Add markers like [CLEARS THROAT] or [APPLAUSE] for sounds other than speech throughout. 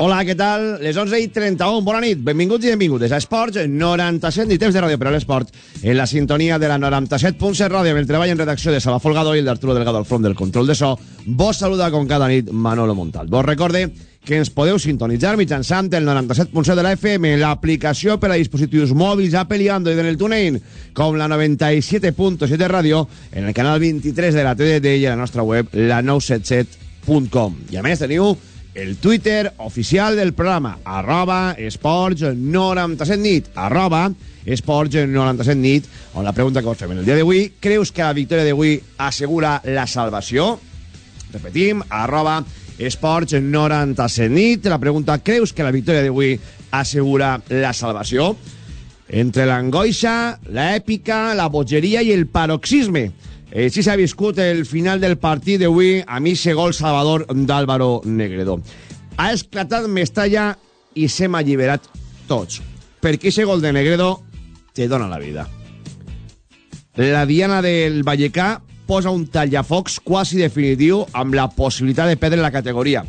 Hola, què tal? Les 11 i 31, bona nit, benvinguts i benvingudes a Esports 97 i temps de ràdio per a l'esport en la sintonia de la 97.7 ràdio amb el treball en redacció de Salva Folgado i el d'Arturo Delgado al front del control de so. Vos saluda com cada nit Manolo Montal. Vos recorde que ens podeu sintonitzar mitjançant el 97.7 de la FM l'aplicació per a dispositius mòbils Apple i Android en el TuneIn com la 97.7 ràdio en el canal 23 de la TDT i a la nostra web la 977.com i a més teniu el Twitter oficial del programa, arroba esports 97 nit, arroba esports 97 nit, on la pregunta que vos fem en el dia d'avui, creus que la victòria d'avui assegura la salvació? Repetim, arroba esports 97 nit, la pregunta, creus que la victòria d'avui assegura la salvació? Entre l'angoixa, l'èpica, la bogeria i el paroxisme així s'ha viscut el final del partit d'avui a mi gol salvador d'Álvaro Negredo. Ha esclatat Mestalla i s'hem alliberat tots. Perquè aquest gol de Negredo te dona la vida. La diana del Vallecà posa un tallafocs quasi definitiu amb la possibilitat de perdre la categoria.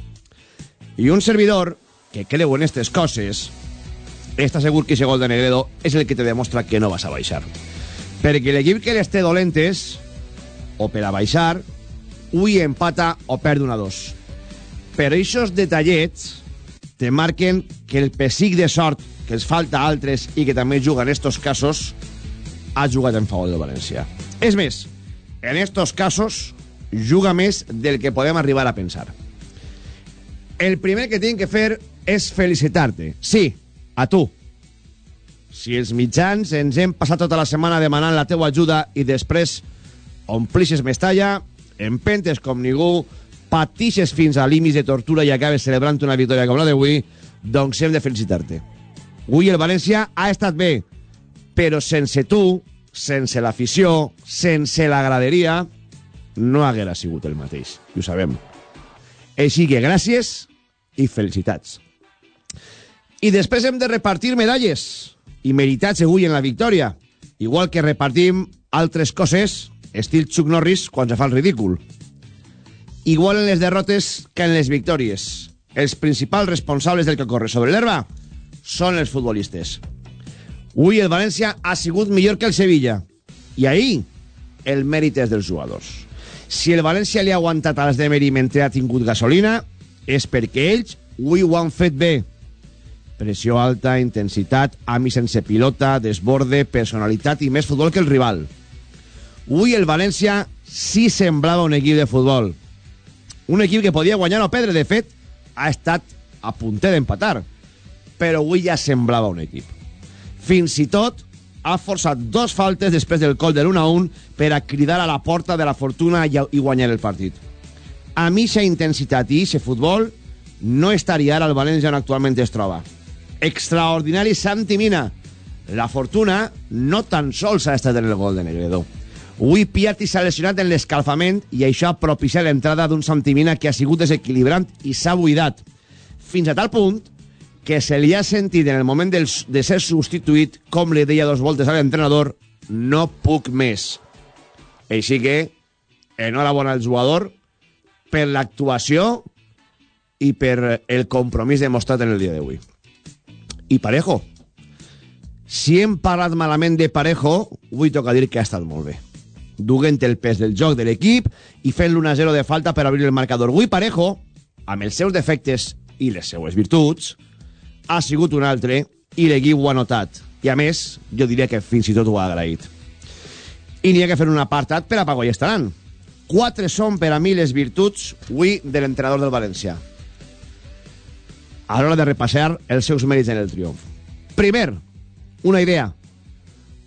I un servidor que creu en aquestes coses està segur que aquest gol de Negredo és el que te demostra que no vas a baixar. Perquè l'equip que les té dolentes o per a baixar, ui empata o perd una dos. Però aquests detallets te marquen que el pessic de sort que els falta a altres i que també juga en estos casos ha jugat en favor del València. És més, en estos casos juga més del que podem arribar a pensar. El primer que tinc que fer és felicitar-te. Sí, a tu. Si els mitjans ens hem passat tota la setmana demanant la teua ajuda i després omplixes Mestalla, empentes com ningú, patixes fins a límits de tortura i acabes celebrant una victòria com la d'avui, doncs hem de felicitar-te. Avui el València ha estat bé, però sense tu, sense l'afició, sense la graderia, no haguera sigut el mateix. I ho sabem. Així que gràcies i felicitats. I després hem de repartir medalles i meritats avui en la victòria, igual que repartim altres coses estil Chuck Norris quan se fa el ridícul. Igual en les derrotes que en les victòries. Els principals responsables del que corre sobre l'herba són els futbolistes. Avui el València ha sigut millor que el Sevilla. I ahir el mèrit és dels jugadors. Si el València li ha aguantat als d'Emery mentre ha tingut gasolina, és perquè ells avui ho han fet bé. Pressió alta, intensitat, ami sense pilota, desborde, personalitat i més futbol que el rival. Avui el València sí semblava un equip de futbol. Un equip que podia guanyar o perdre. De fet, ha estat a punter d'empatar. Però avui ja semblava un equip. Fins i tot ha forçat dos faltes després del col de l'1-1 per a cridar a la porta de la fortuna i guanyar el partit. A mi aquesta intensitat i aquest futbol no estaria ara al València on actualment es troba. Extraordinari Santi Mina. La fortuna no tan sols ha estat en el gol de Negredo. Avui Piatti s'ha lesionat en l'escalfament i això ha propiciat l'entrada d'un Santimina que ha sigut desequilibrant i s'ha buidat. Fins a tal punt que se li ha sentit en el moment de ser substituït, com li deia dos voltes a l'entrenador, no puc més. Així que, enhorabona al jugador per l'actuació i per el compromís demostrat en el dia d'avui. I Parejo. Si hem parlat malament de Parejo, vull tocar dir que ha estat molt bé duent el pes del joc de l'equip i fent l'1-0 de falta per obrir el marcador. Avui Parejo, amb els seus defectes i les seues virtuts, ha sigut un altre i l'equip ho ha notat. I a més, jo diria que fins i tot ho ha agraït. I n'hi ha que fer un apartat per a Pago i Estaran. Quatre són per a mi les virtuts avui de l'entrenador del València. A l'hora de repassar els seus mèrits en el triomf. Primer, una idea.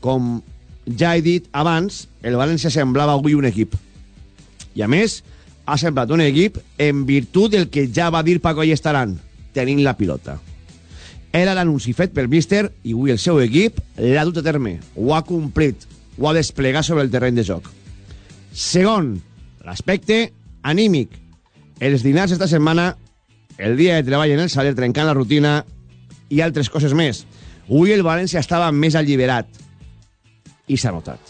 Com ja he dit abans, el València semblava avui un equip. I a més, ha semblat un equip en virtut del que ja va dir Paco i estaran, tenint la pilota. Era l'anunci fet pel míster i avui el seu equip l'ha dut a terme, ho ha complit, ho ha desplegat sobre el terreny de joc. Segon, l'aspecte anímic. Els dinars esta setmana, el dia de treball en el saler trencant la rutina i altres coses més. Avui el València estava més alliberat i s'ha notat.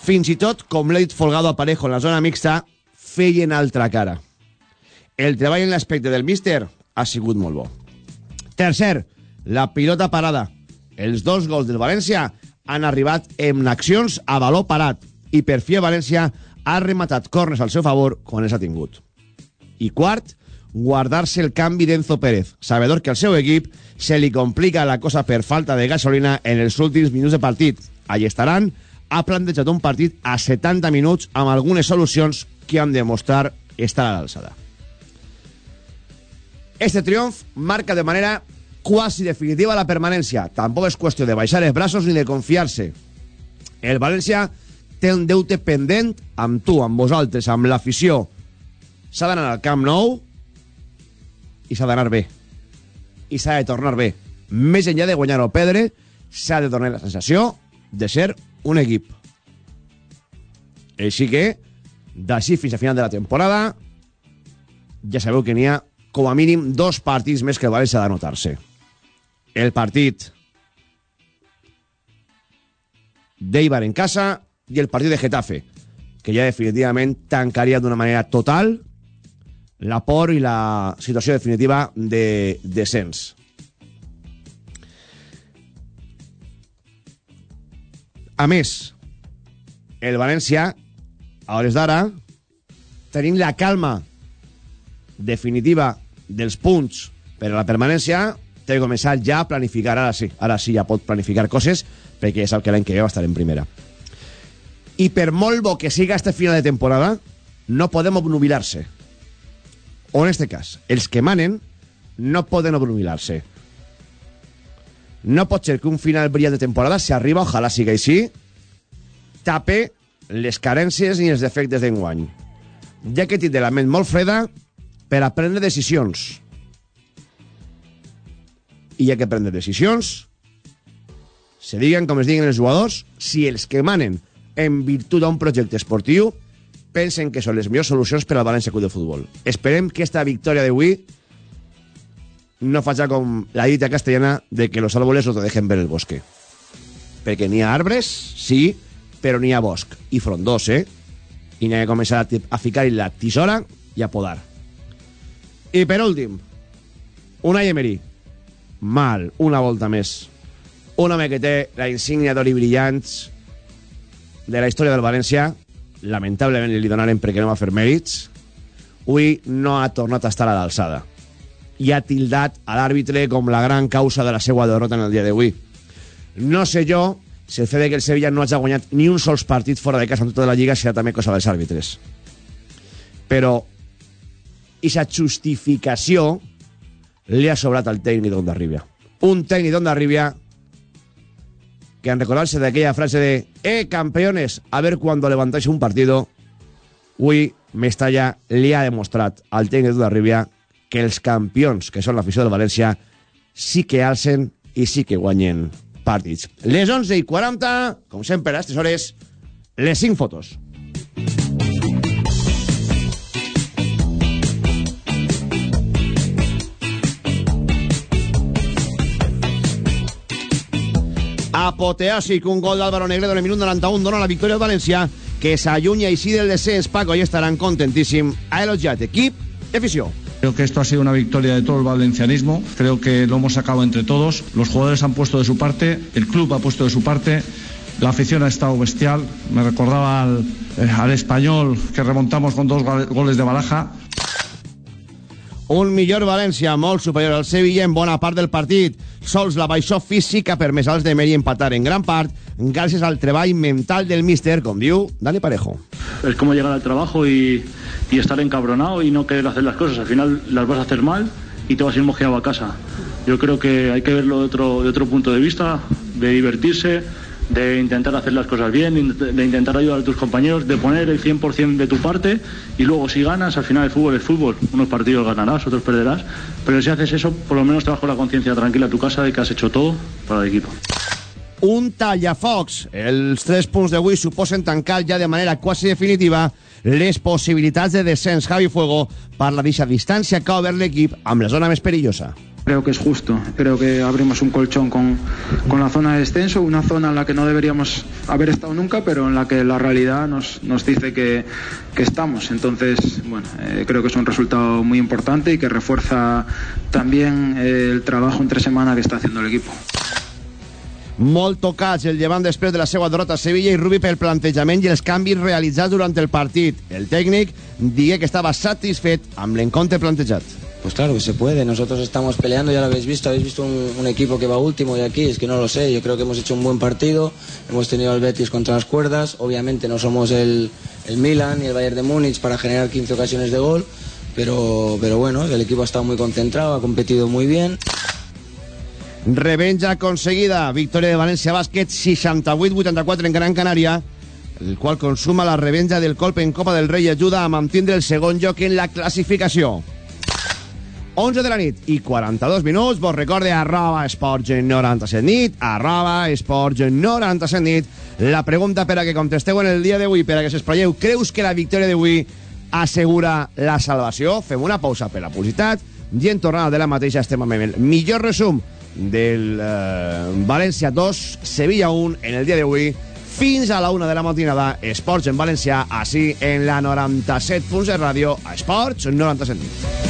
Fins i tot, com l'ha dit Folgado a Parejo en la zona mixta, feien altra cara. El treball en l'aspecte del míster ha sigut molt bo. Tercer, la pilota parada. Els dos gols del València han arribat en accions a valor parat i per fi València ha rematat cornes al seu favor quan els ha tingut. I quart, guardar-se el canvi d'Enzo Pérez, sabedor que al seu equip se li complica la cosa per falta de gasolina en els últims minuts de partit. Allí estaran, ha plantejat un partit a 70 minuts amb algunes solucions que han de mostrar estar a l'alçada. Este triomf marca de manera quasi definitiva la permanència. Tampoc és qüestió de baixar els braços ni de confiar-se. El València té un deute pendent amb tu, amb vosaltres, amb l'afició. S'ha d'anar al Camp Nou i s'ha d'anar bé. I s'ha de tornar bé. Més enllà de guanyar o perdre, s'ha de tornar la sensació de ser un equip. Així que, d'ací fins a final de la temporada, ja sabeu que n'hi ha com a mínim dos partits més que el València ha d'anotar-se el partit d'Eibar en casa i el partit de Getafe, que ja definitivament tancaria d'una manera total la por i la situació definitiva de descens. A més, el València, a hores d'ara, tenint la calma definitiva dels punts per a la permanència, té que començar ja a planificar, ara sí, ara sí ja pot planificar coses, perquè ja sap que l'any que ve va estar en primera. I per molt bo que siga este final de temporada, no podem obnubilar-se. O en este cas, els que manen no poden obnubilar-se. No pot ser que un final brillant de temporada, si arriba, ojalà siga així, tape les carències i els defectes d'enguany. Ja que tinc de la ment molt freda per a prendre decisions i ha que prendre decisions se diguen com es diguen els jugadors si els que manen en virtut d'un projecte esportiu pensen que són les millors solucions per al València Club de Futbol. Esperem que esta victòria d'avui no faci com la dita castellana de que los árboles no te dejen ver el bosque. Perquè n'hi ha arbres, sí, però n'hi ha bosc. I frondós, eh? I n'hi ha que començar a, a ficar-hi la tisora i a podar. I per últim, una Emery mal, una volta més. Un home que té la insígnia d'oli brillants de la història del València, lamentablement li donaren perquè no va fer mèrits, avui no ha tornat a estar a l'alçada. I ha tildat a l'àrbitre com la gran causa de la seva derrota en el dia d'avui. No sé jo si el fet que el Sevilla no hagi guanyat ni un sols partit fora de casa en tota la Lliga serà també cosa dels àrbitres. Però aquesta justificació li ha sobrat al tècnic d'Ondarribia. Un tècnic d'Ondarribia que en recordarse de aquella frase de «Eh, campeones, a ver cuando levantáis un partido», avui Mestalla li ha demostrat al tècnic d'Ondarribia que els campions, que són l'afició del València, sí que alcen i sí que guanyen partits. Les 11 i 40, com sempre a aquestes hores, les 5 fotos. apoteòsic, un gol d'Álvaro Negredo en el minut 91 dona la victòria al València, que s'allunya així del descens. Paco, ja estaran contentíssim. Ha elogiat equip i afició. Creo que esto ha sido una victoria de todo el valencianismo. Creo que lo hemos sacado entre todos. Los jugadores han puesto de su parte, el club ha puesto de su parte. La afición ha estado bestial. Me recordaba al, eh, al español que remontamos con dos goles de balaja. Un millor València, molt superior al Sevilla en bona part del partit. Sols la baixó física per més als de Meri empatar en gran part gràcies al treball mental del míster, com diu Dani Parejo. Es como llegar al trabajo y, estar encabronado y no querer hacer las cosas. Al final las vas a hacer mal y te vas a ir mojeado a casa. Yo creo que hay que verlo de otro, de otro punto de vista, de divertirse, de intentar hacer las cosas bien, de intentar ayudar a tus compañeros, de poner el 100% de tu parte y luego si ganas, al final el fútbol es fútbol. Unos partidos ganarás, otros perderás, pero si haces eso, por lo menos te vas con la conciencia tranquila a tu casa de que has hecho todo para el equipo. Un tallafocs. Els tres punts d'avui suposen tancar ja de manera quasi definitiva les possibilitats de descens Javi Fuego per la deixa distància que ha obert l'equip amb la zona més perillosa. Creo que es justo. Creo que abrimos un colchón con, con, la zona de descenso, una zona en la que no deberíamos haber estado nunca, pero en la que la realidad nos, nos dice que, que, estamos. Entonces, bueno, eh, creo que es un resultado muy importante y que refuerza también eh, el trabajo entre semana que está haciendo el equipo. Molt tocats el llevant després de la seva derrota a Sevilla i Rubi pel plantejament i els canvis realitzats durant el partit. El tècnic digué que estava satisfet amb l'encontre plantejat. Pues claro que se puede, nosotros estamos peleando, ya lo habéis visto, habéis visto un, un, equipo que va último y aquí es que no lo sé, yo creo que hemos hecho un buen partido, hemos tenido al Betis contra las cuerdas, obviamente no somos el, el Milan ni el Bayern de Múnich para generar 15 ocasiones de gol, pero, pero bueno, el equipo ha estado muy concentrado, ha competido muy bien. Revenja conseguida, victòria de València Bàsquet 68-84 en Gran Canària el qual consuma la revenja del colp en Copa del Rei i ajuda a mantindre el segon lloc en la classificació. 11 de la nit i 42 minuts. Vos recorde arroba esports 97 nit arroba esports 97 nit. La pregunta per a que contesteu en el dia d'avui per a que s'espraieu creus que la victòria d'avui assegura la salvació? Fem una pausa per la publicitat i en tornada de la mateixa estem amb el millor resum del eh, València 2, Sevilla 1 en el dia d'avui fins a la 1 de la matinada Esports en València, així en la 97 punts de ràdio a Esports 97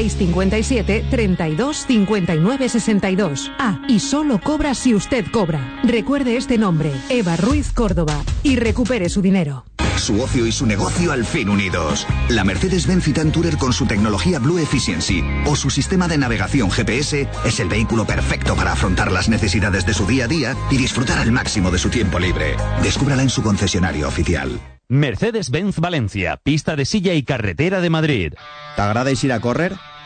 657 32 59 62. Ah, y solo cobra si usted cobra. Recuerde este nombre, Eva Ruiz Córdoba, y recupere su dinero. Su ocio y su negocio al fin unidos. La Mercedes-Benz Citan Tourer con su tecnología Blue Efficiency o su sistema de navegación GPS es el vehículo perfecto para afrontar las necesidades de su día a día y disfrutar al máximo de su tiempo libre. Descúbrala en su concesionario oficial. Mercedes-Benz Valencia, pista de silla i carretera de Madrid. T'agrada eixir a córrer?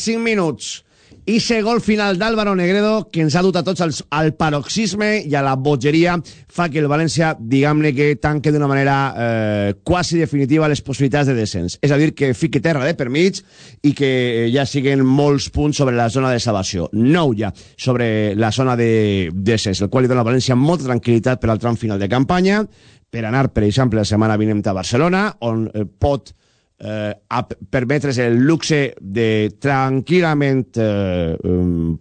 45 minuts. I ese gol final d'Álvaro Negredo, que ens ha dut a tots als, al paroxisme i a la bogeria, fa que el València, diguem-ne que tanque d'una manera eh, quasi definitiva les possibilitats de descens. És a dir, que fiqui terra de permig i que ja siguen molts punts sobre la zona de salvació. Nou ja sobre la zona de descens, el qual li dona a València molta tranquil·litat per al tram final de campanya, per anar, per exemple, la setmana vinent a Barcelona, on eh, pot eh, a permetre's el luxe de tranquil·lament eh,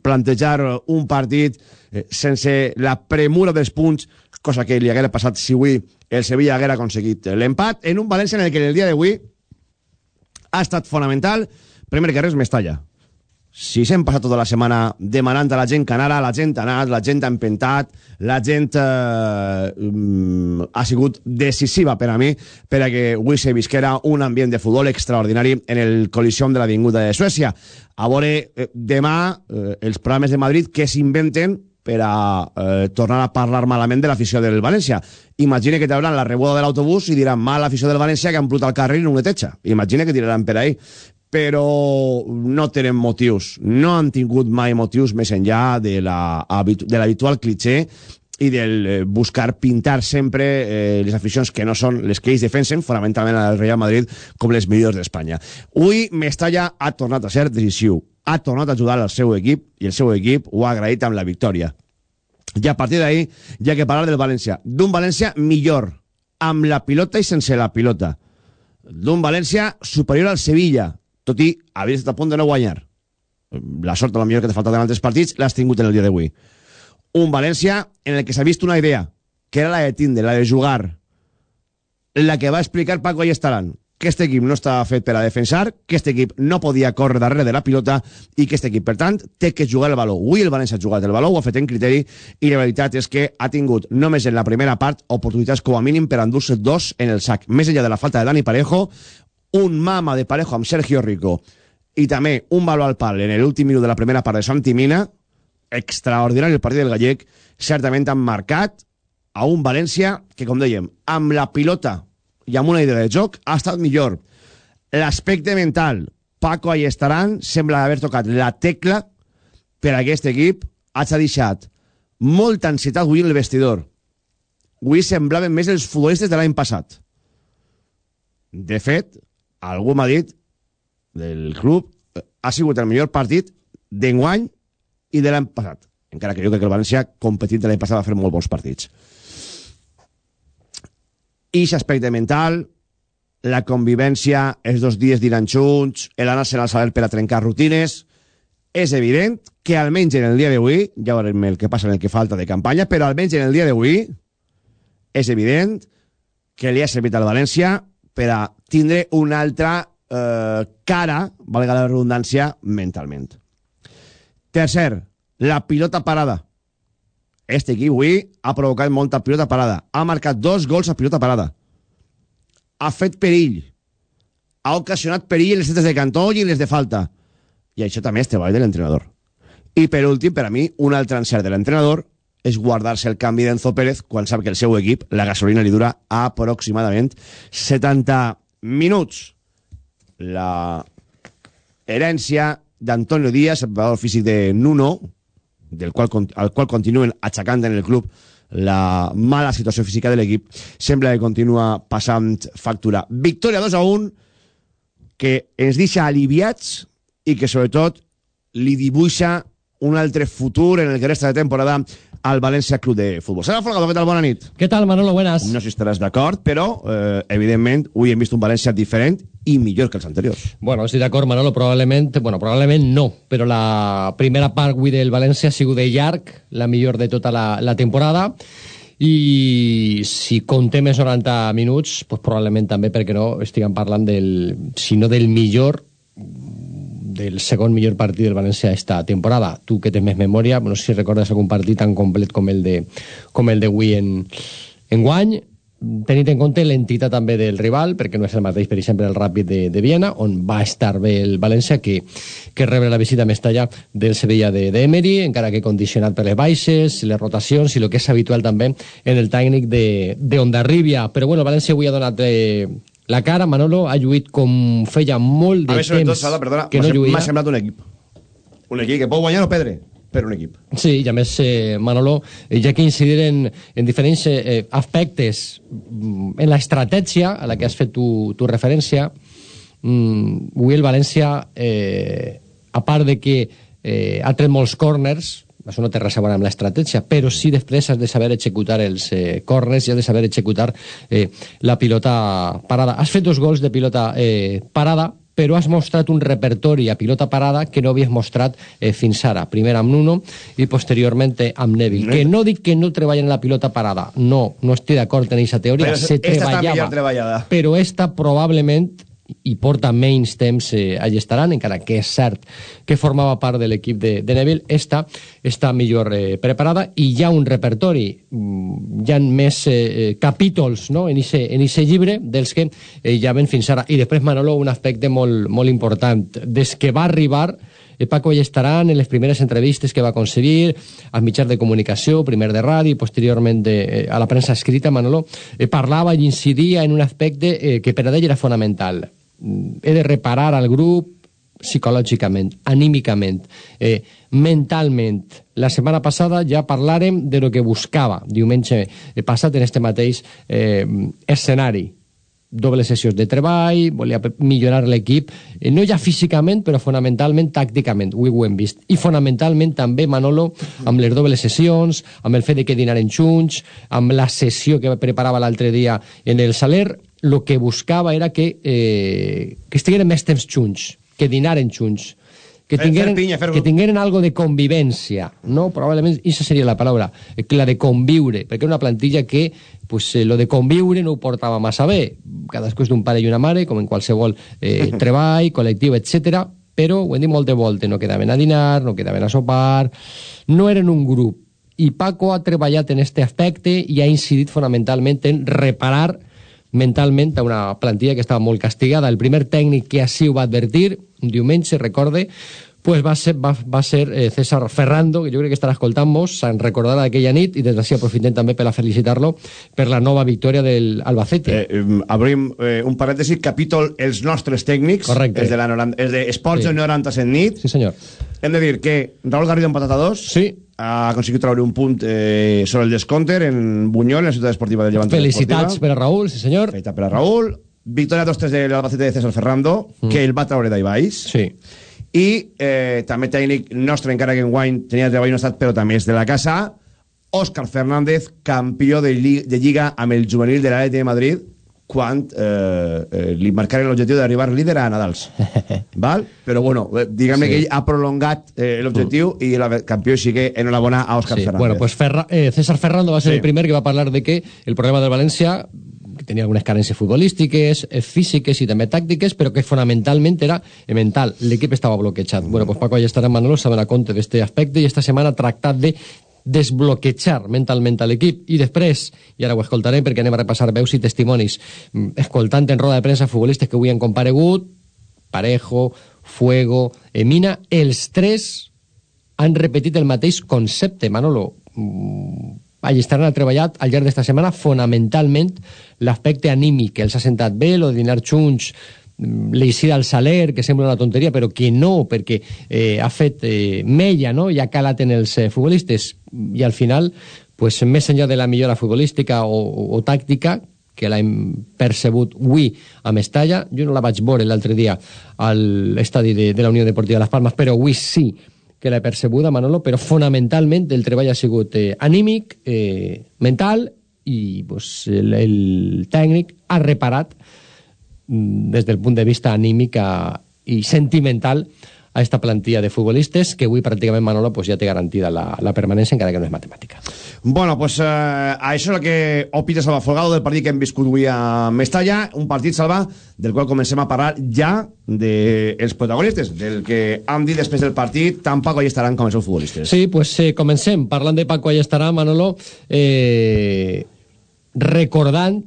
plantejar un partit eh, sense la premura dels punts, cosa que li haguera passat si avui el Sevilla haguera aconseguit l'empat, en un València en el que el dia d'avui ha estat fonamental, primer que res, Mestalla si s'hem passat tota la setmana demanant a la gent que anara, la gent ha anat, la gent ha empentat, la gent eh, mm, ha sigut decisiva per a mi per a que avui se visquera un ambient de futbol extraordinari en el col·lisió de l'Avinguda de Suècia. A veure, eh, demà, eh, els programes de Madrid que s'inventen per a eh, tornar a parlar malament de l'afició del València. Imagina que trauran la rebuda de l'autobús i diran mal l'afició del València que han plut al carrer i no neteja. Imagina que tiraran per ahí però no tenen motius. No han tingut mai motius més enllà de l'habitual cliché i del eh, buscar pintar sempre eh, les aficions que no són les que ells defensen, fonamentalment al Real Madrid, com les millors d'Espanya. Avui Mestalla ha tornat a ser decisiu, ha tornat a ajudar al seu equip i el seu equip ho ha agraït amb la victòria. I a partir d'ahí hi ha que parlar del València. D'un València millor, amb la pilota i sense la pilota. D'un València superior al Sevilla, tot i haver estat a punt de no guanyar. La sort, a lo millor, que t'ha faltat en altres partits, l'has tingut en el dia d'avui. Un València en el que s'ha vist una idea, que era la de tindre, la de jugar, la que va explicar Paco Ayestarán, que este equip no estava fet per a defensar, que este equip no podia córrer darrere de la pilota i que este equip, per tant, té que jugar el baló. Avui el València ha jugat el baló, ho ha fet en criteri i la veritat és que ha tingut només en la primera part oportunitats com a mínim per endur-se dos en el sac. Més enllà de la falta de Dani Parejo, un mama de Parejo amb Sergio Rico i també un baló al pal en l'últim minut de la primera part de Santi Mina, extraordinari el partit del gallec, certament han marcat a un València que, com dèiem, amb la pilota i amb una idea de joc ha estat millor. L'aspecte mental, Paco Ayestarán sembla haver tocat la tecla per a aquest equip hagi deixat molta ansietat avui en el vestidor. Avui semblaven més els futbolistes de l'any passat. De fet, algú m'ha dit del club eh, ha sigut el millor partit d'enguany i de l'any passat. Encara que jo crec que el València, competint de l'any passat, va fer molt bons partits. I aspecte mental, la convivència, els dos dies diran junts, l'anar-se'n al saber per a trencar rutines, és evident que almenys en el dia d'avui, ja veurem el que passa en el que falta de campanya, però almenys en el dia d'avui és evident que li ha servit al València per a tindre una altra eh, cara, valga la redundància, mentalment. Tercer, la pilota parada. Este equip avui ha provocat molta pilota parada. Ha marcat dos gols a pilota parada. Ha fet perill. Ha ocasionat perill en les setes de cantó i en les de falta. I això també és treball de l'entrenador. I per últim, per a mi, un altre encert de l'entrenador és guardar-se el canvi d'Enzo Pérez quan sap que el seu equip, la gasolina li dura aproximadament 70 minuts. La herència d'Antonio Díaz, el preparador físic de Nuno, del qual, al qual continuen aixecant en el club la mala situació física de l'equip, sembla que continua passant factura. Victòria 2 a 1, que ens deixa aliviats i que sobretot li dibuixa un altre futur en el que resta de temporada al València Club de Futbol. Serà Folgado, què tal? Bona nit. ¿Qué tal, Manolo? Buenas. No sé si estaràs d'acord, però eh, evidentment avui hem vist un València diferent i millor que els anteriors. Bueno, estoy de acuerdo, Manolo. Probablemente, bueno, probablemente no, pero la primera part avui del València ha sigut de llarg, la millor de tota la, la temporada. I si contem els 90 minuts, pues probablement també, perquè no, estiguem parlant del, si no del millor, del segon millor partit del València esta temporada. Tu que tens més memòria, no sé si recordes algun partit tan complet com el de com el d'avui en, en guany, tenint en compte l'entitat també del rival, perquè no és el mateix, per exemple, el Ràpid de, de Viena, on va estar bé el València, que, que rebre la visita a Mestalla del Sevilla de, de Emery, encara que condicionat per les baixes, les rotacions i el que és habitual també en el tècnic de, de Ondarribia. Però bueno, el València avui ha donat eh, la cara, Manolo ha lluit com feia molt de a sobretot, temps Sala, perdona, que no lluïa. m'ha semblat un equip. Un equip que pot guanyar o perdre, però un equip. Sí, i a més, eh, Manolo, eh, ja que incidir en, en diferents eh, aspectes mm, en l'estratègia a la que has fet tu, tu referència, mm, avui el València, eh, a part de que eh, ha tret molts corners, això no té res a veure amb l'estratègia, però sí després has de saber executar els eh, corners i has de saber executar eh, la pilota parada. Has fet dos gols de pilota eh, parada, però has mostrat un repertori a pilota parada que no havies mostrat eh, fins ara. Primer amb Nuno i posteriorment amb Neville. Que no dic que no treballen la pilota parada. No, no estic d'acord en aquesta teoria. Però Se treballava. Però esta probablement i porta menys temps eh, allà estaran, encara que és cert que formava part de l'equip de, de Neville, esta està millor eh, preparada i hi ha un repertori, mm, hi ha més eh, eh, capítols no? en ese llibre dels que eh, ja ven fins ara. I després, Manolo, un aspecte molt, molt important. Des que va arribar eh, Paco Allestaran, en les primeres entrevistes que va concedir, als mitjans de comunicació, primer de ràdio i posteriorment de, eh, a la premsa escrita, Manolo, eh, parlava i incidia en un aspecte eh, que per a ell era fonamental. He de reparar al grup, psicològicament, anímicament, eh, mentalment. La setmana passada ja parlàrem de lo que buscava diumenge passat en este mateix eh, escenari dobles sessions de treball, volia millorar l'equip, eh, no ja físicament, però fonamentalment tàcticament, avui ho hem vist. I fonamentalment també, Manolo, amb les dobles sessions, amb el fet de que dinaren junts, amb la sessió que preparava l'altre dia en el Saler, el que buscava era que, eh, que estigueren més temps junts, que dinaren junts, que tingueren, fer pinya, fer- que tingueren algo de convivència, no? Probablement, aquesta seria la paraula, eh, la de conviure, perquè era una plantilla que, pues, eh, lo de conviure no ho portava massa bé. Cadascú és d'un pare i una mare, com en qualsevol eh, [LAUGHS] treball, col·lectiu, etc. però ho hem dit molt de volta, no quedaven a dinar, no quedaven a sopar, no eren un grup. I Paco ha treballat en este aspecte i ha incidit fonamentalment en reparar mentalment a una plantilla que estava molt castigada. El primer tècnic que així ho va advertir, diumenge, recorde, pues va ser, va, va ser eh, César Ferrando, que jo crec que estarà escoltant-nos, se'n recordarà d'aquella nit, i des d'ací aprofitem també per a felicitar-lo per la nova victòria del Albacete. Eh, eh, obrim eh, un parèntesi, capítol Els nostres tècnics. Correcte. És de, la noran- és de Esports Sí. sí. 97 nit. Sí, senyor. Hem de dir que Raúl Garrido empatat a dos. Sí. Ha aconseguit treure un punt eh, sobre el descompte en Buñol, en la ciutat esportiva del Llevant. Felicitats per a Raúl, sí senyor. Feita per a Raúl. Victòria 2-3 de l'Albacete de César Ferrando, mm. que el va treure d'ahí baix. Sí. I eh, també tècnic nostre, encara que en guany tenia treball no estat, però també és de la casa, Òscar Fernández, campió de, lli de Lliga amb el juvenil de l'Atleti de Madrid, quan eh, eh, li marcaren l'objectiu d'arribar líder a Nadals. [LAUGHS] Val? Però bueno, eh, diguem-ne Sí. que ell ha prolongat eh, l'objectiu i el campió així que enhorabona a Òscar Sí, Fernández. bueno, pues Ferra, eh, César Ferrando va ser Sí. el primer que va parlar de que el problema del València tenia algunes carències futbolístiques, eh, físiques i també tàctiques, però que fonamentalment era eh, mental. L'equip estava bloquejat. Bueno, pues Paco Allestarà i Manolo saben a compte d'este aspecte i esta setmana ha tractat de desbloquejar mentalment a l'equip i després, i ara ho escoltarem perquè anem a repassar veus i testimonis mm, escoltant en roda de premsa futbolistes que avui han comparegut Parejo, Fuego, Emina, els tres han repetit el mateix concepte, Manolo. Allestaran ha treballat al llarg d'esta setmana fonamentalment l'aspecte anímic, que els ha sentat bé, de dinar junts, mm, l'eixida al Saler, que sembla una tonteria, però que no, perquè eh, ha fet eh, mella, no? i ha calat en els eh, futbolistes. I al final, pues, més enllà de la millora futbolística o, o, o tàctica, que l'hem percebut avui a Mestalla. Jo no la vaig veure l'altre dia a l'estadi de, de la Unió Deportiva Las Palmas, però avui sí que l'he percebuda, Manolo, però fonamentalment el treball ha sigut eh, anímic, eh, mental, i pues, el, el tècnic ha reparat mm, des del punt de vista anímic a, i sentimental a esta plantilla de futbolistes que avui pràcticament Manolo pues, ja té garantida la, la permanència encara que no és matemàtica. Bueno, pues eh, això és el que opina Salva Folgado del partit que hem viscut avui a Mestalla, un partit, Salva, del qual comencem a parlar ja dels protagonistes, del que han dit després del partit tant Paco i estaran com els seus futbolistes. Sí, pues eh, comencem parlant de Paco Allestarà, Manolo, eh, recordant,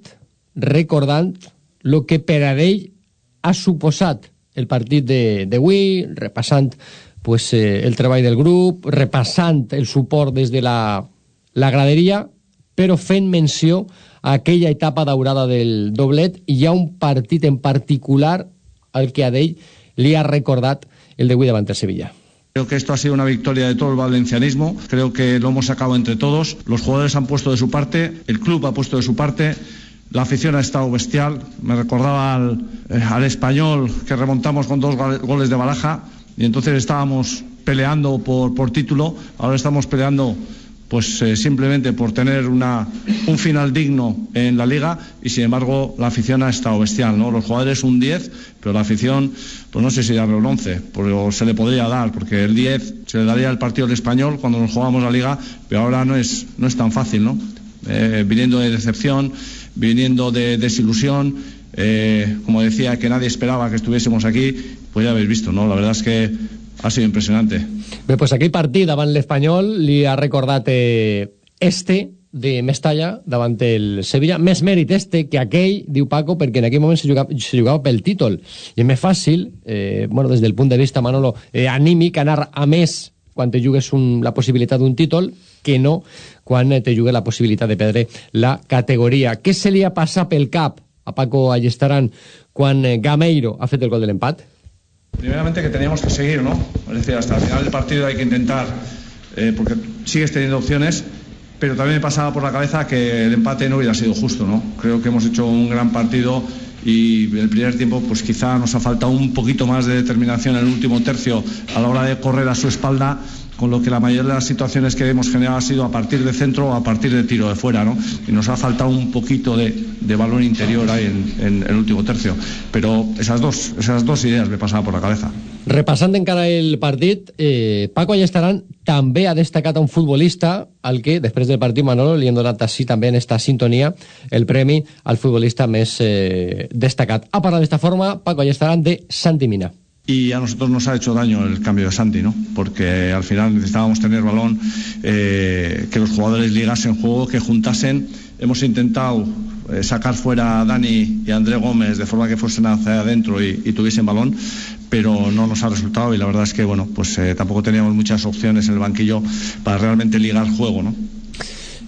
recordant el que per a ell ha suposat el partit de- d'avui, repassant pues, eh, el treball del grup, repassant el suport des de la, la graderia, però fent menció a aquella etapa daurada del doblet hi ha un partit en particular al que a ell li ha recordat el d'avui davant el Sevilla. Creo que esto ha sido una victoria de todo el valencianismo. Creo que lo hemos sacado entre todos. Los jugadores han puesto de su parte, el club ha puesto de su parte. La afición ha estado bestial. Me recordaba al, eh, al español que remontamos con dos gol- goles de balaja y entonces estábamos peleando por, por título. Ahora estamos peleando pues eh, simplemente por tener una, un final digno en la liga y sin embargo la afición ha estado bestial, ¿no? Los jugadores un 10, pero la afición, pues no sé si darle un 11, pero se le podría dar, porque el 10 se le daría el partido al español cuando nos jugamos la liga, pero ahora no es, no es tan fácil, ¿no? Eh, viniendo de decepción, viniendo de desilusión, eh, como decía, que nadie esperaba que estuviésemos aquí, pues ya habéis visto, ¿no? La verdad es que ha sido impresionante. Bé, pues aquell partit davant l'Espanyol li ha recordat eh, este de Mestalla davant el Sevilla. Més mèrit este que aquell, diu Paco, perquè en aquell moment se jugava, se jugava pel títol. I és més fàcil, eh, bueno, des del punt de vista, Manolo, eh, anímic, anar a més quan te jugues un, la possibilitat d'un títol que no quan te jugue la possibilitat de perdre la categoria. Què se li ha passat pel cap a Paco Allestaran quan eh, Gameiro ha fet el gol de l'empat? Primeramente que teníamos que seguir, ¿no? Es decir, hasta el final del partido hay que intentar, eh, porque sigues teniendo opciones, pero también me pasaba por la cabeza que el empate no hubiera sido justo, ¿no? Creo que hemos hecho un gran partido y el primer tiempo pues quizá nos ha faltado un poquito más de determinación en el último tercio a la hora de correr a su espalda con lo que la mayoría de las situaciones que hemos generado ha sido a partir de centro o a partir de tiro de fuera, ¿no? Y nos ha faltado un poquito de, de balón interior ahí en, en, el último tercio. Pero esas dos, esas dos ideas me pasaban por la cabeza. Repassant encara el partit, eh, Paco Allestaran també ha destacat a un futbolista al que, després del partit, Manolo, li han donat així també en esta sintonia el premi al futbolista més eh, destacat. Ha parlat d'esta forma Paco Allestaran de Santi Mina. Y a nosotros nos ha hecho daño el cambio de Santi, ¿no? Porque al final necesitábamos tener balón, eh, que los jugadores ligasen juego, que juntasen. Hemos intentado eh, sacar fuera a Dani y a André Gómez de forma que fuesen hacia adentro y, y, tuviesen balón, pero no nos ha resultado y la verdad es que, bueno, pues eh, tampoco teníamos muchas opciones en el banquillo para realmente ligar juego, ¿no?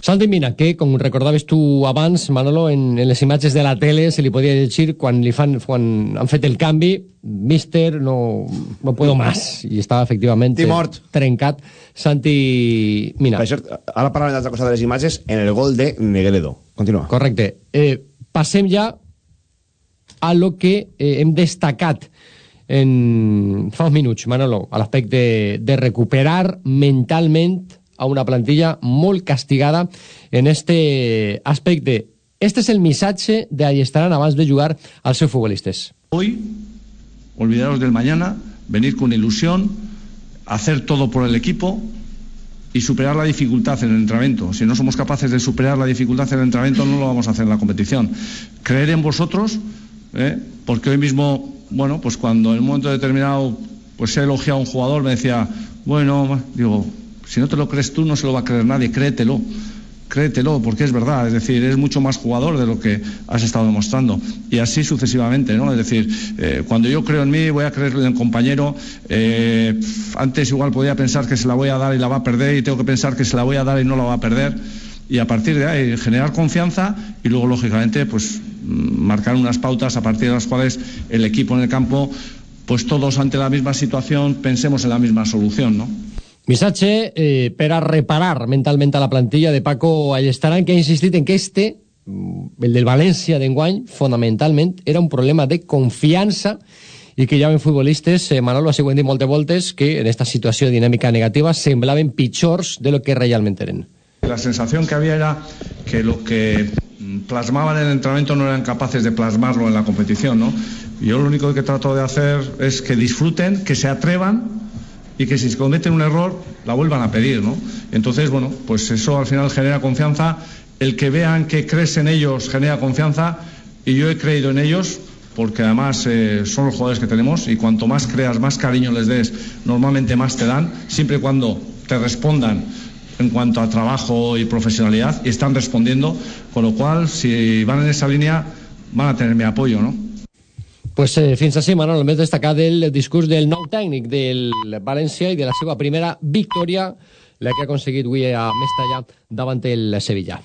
Santi Mina, que, com recordaves tu abans, Manolo, en, en les imatges de la tele se li podia llegir quan, li fan, quan han fet el canvi, míster, no, no puedo más. I estava efectivament mort. trencat Santi Mina. Per cert, ara parlarem d'altra cosa de les imatges en el gol de Negredo. Continua. Correcte. Eh, passem ja a lo que eh, hem destacat en fa uns minuts, Manolo, a l'aspecte de recuperar mentalment a una plantilla molt castigada en este aspecte. Este es el missatge de Ayestarán abans de jugar als seus futbolistes. Hoy, olvidaros del mañana, venir con ilusión, hacer todo por el equipo y superar la dificultad en el entrenamiento. Si no somos capaces de superar la dificultad en el entrenamiento, no lo vamos a hacer en la competición. Creer en vosotros, ¿eh? porque hoy mismo, bueno, pues cuando en un momento determinado pues he elogiado a un jugador, me decía, bueno, digo, si no te lo crees tú, no se lo va a creer nadie, créetelo. Créetelo, porque es verdad, es decir, es mucho más jugador de lo que has estado demostrando. Y así sucesivamente, ¿no? Es decir, eh, cuando yo creo en mí, voy a creer en el compañero. Eh, antes igual podía pensar que se la voy a dar y la va a perder, y tengo que pensar que se la voy a dar y no la va a perder. Y a partir de ahí, generar confianza y luego, lógicamente, pues marcar unas pautas a partir de las cuales el equipo en el campo, pues todos ante la misma situación, pensemos en la misma solución, ¿no? Missatge eh, per a reparar mentalment a la plantilla de Paco Allestaran, que ha insistit en que este, el del València d'enguany, fonamentalment era un problema de confiança i que hi havia futbolistes, eh, Manolo, ho hem dit moltes voltes, que en esta situació dinàmica negativa semblaven pitjors de lo que realment eren. La sensación que había era que lo que plasmaban en el entrenamiento no eran capaces de plasmarlo en la competición, ¿no? Yo lo único que trato de hacer es que disfruten, que se atrevan y que si se cometen un error la vuelvan a pedir, ¿no? Entonces, bueno, pues eso al final genera confianza, el que vean que crees en ellos genera confianza y yo he creído en ellos porque además eh, son los jugadores que tenemos y cuanto más creas, más cariño les des, normalmente más te dan, siempre y cuando te respondan en cuanto a trabajo y profesionalidad y están respondiendo, con lo cual si van en esa línea van a tener mi apoyo, ¿no? Pues eh, fins així, Manol, el més destacat del discurs del nou tècnic del València i de la seva primera victòria, la que ha aconseguit avui a Mestalla davant el Sevilla.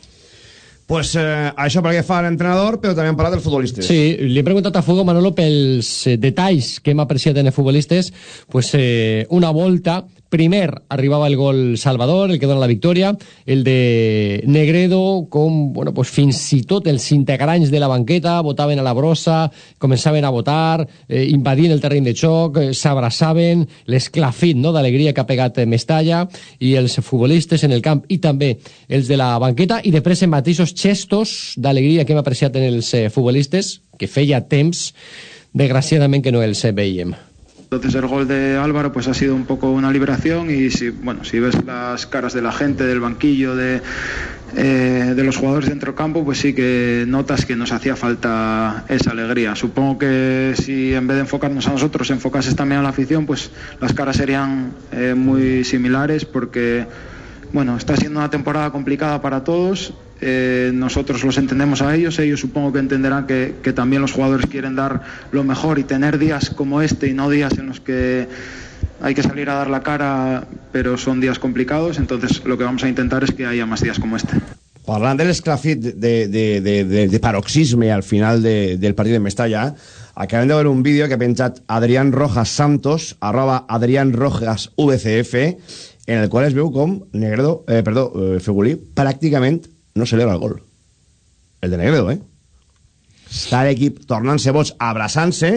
Pues eh, això perquè fa l'entrenador, però també hem parlat dels futbolistes. Sí, li he preguntat a Fugo Manolo pels eh, detalls que hem apreciat en els futbolistes. Pues eh, una volta Primer arribava el gol Salvador, el que dona la victòria, el de Negredo, com bueno, pues fins i tot els integrants de la banqueta votaven a la brossa, començaven a votar, eh, invadint el terreny de xoc, eh, s'abraçaven, l'esclafit no, d'alegria que ha pegat Mestalla, i els futbolistes en el camp, i també els de la banqueta, i després en mateixos gestos d'alegria que hem apreciat en els eh, futbolistes, que feia temps, desgraciadament, que no els eh, veiem. Entonces el gol de Álvaro pues ha sido un poco una liberación y si bueno si ves las caras de la gente del banquillo de eh, de los jugadores dentro del campo pues sí que notas que nos hacía falta esa alegría. Supongo que si en vez de enfocarnos a nosotros enfocases también a la afición pues las caras serían eh, muy similares porque bueno está siendo una temporada complicada para todos eh, nosotros los entendemos a ellos, ellos supongo que entenderán que, también los jugadores quieren dar lo mejor y tener días como este y no días en los que hay que salir a dar la cara, pero son días complicados, entonces lo que vamos a intentar es que haya más días como este. Parlant de l'esclafit de, de, de, al final de, del partit de Mestalla, acabem de veure un vídeo que ha Adrián Rojas Santos, arroba Adrián Rojas VCF, en el qual es veu com Negredo, eh, perdó, eh, no celebra el gol. El de Negredo, eh? Està l'equip tornant-se boig, abraçant-se,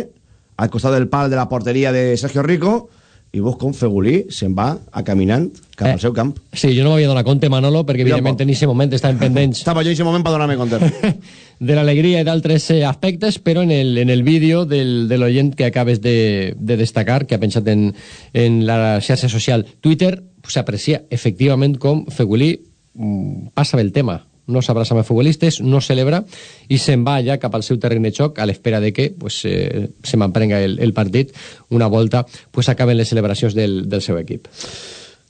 al costat del pal de la porteria de Sergio Rico, i vos com Fegulí se'n va a caminant cap al Eh. seu camp. Sí, jo no m'havia donat compte, Manolo, perquè evidentment en aquest moment estàvem pendents [LAUGHS] Estava jo en aquest moment per donar-me compte. [LAUGHS] de l'alegria i d'altres eh, aspectes, però en el, en el vídeo del, de l'oient que acabes de, de destacar, que ha pensat en, en la xarxa social Twitter, s'aprecia efectivament com Fegulí passa bé el tema. No s'abraça amb els futbolistes, no celebra i se'n va ja cap al seu terreny de xoc a l'espera de que pues, eh, se m'emprenga el, el partit una volta pues, acaben les celebracions del, del seu equip.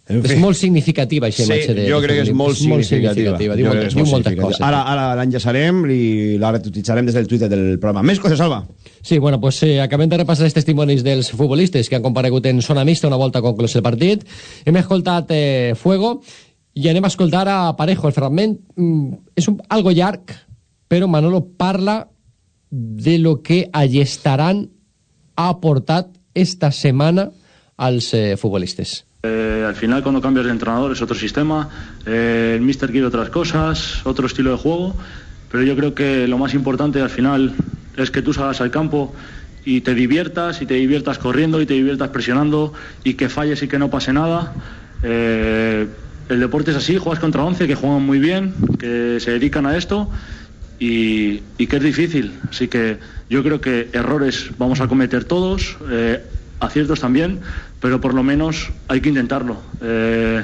En És fi. molt significativa aquesta Sí, imatge de jo crec que és molt significativa. Diu, moltes, és diu molt moltes significativa. coses. Ara, ara l'enllaçarem i la retuititzarem des del Twitter del programa. Més coses, Salva. Sí, bueno, pues eh, acabem de repassar els testimonis dels futbolistes que han comparegut en zona mixta una volta conclòs el partit. Hem escoltat eh, Fuego i anem a escoltar a Parejo. El fragment mm, és un, algo llarg, però Manolo parla de lo que Allestaran ha aportat esta setmana als eh, futbolistes. Eh, al final cuando cambias de entrenador es otro sistema, eh, el míster quiere otras cosas, otro estilo de juego, pero yo creo que lo más importante al final es que tú salgas al campo y te diviertas, y te diviertas corriendo, y te diviertas presionando, y que falles y que no pase nada. Eh, el deporte es así, juegas contra 11 que juegan muy bien, que se dedican a esto, y, que es difícil. Así que yo creo que errores vamos a cometer todos, eh, aciertos también, pero por lo menos hay que intentarlo. Eh,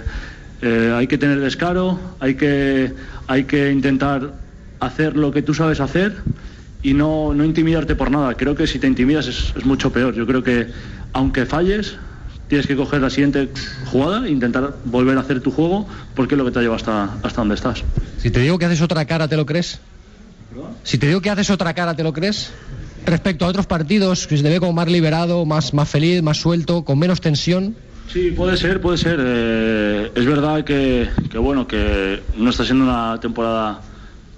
eh, hay que tener descaro, hay que, hay que intentar hacer lo que tú sabes hacer y no, no intimidarte por nada. Creo que si te intimidas es, es mucho peor. Yo creo que aunque falles, tienes que coger la siguiente jugada e intentar volver a hacer tu juego porque es lo que te lleva hasta, hasta donde estás. Si te digo que haces otra cara, ¿te lo crees? Si te digo que haces otra cara, ¿te lo crees? Respecto a otros partidos, que se te ve como más liberado, más, más feliz, más suelto, con menos tensión. Sí, puede ser, puede ser. Eh, es verdad que, que, bueno, que no está siendo una temporada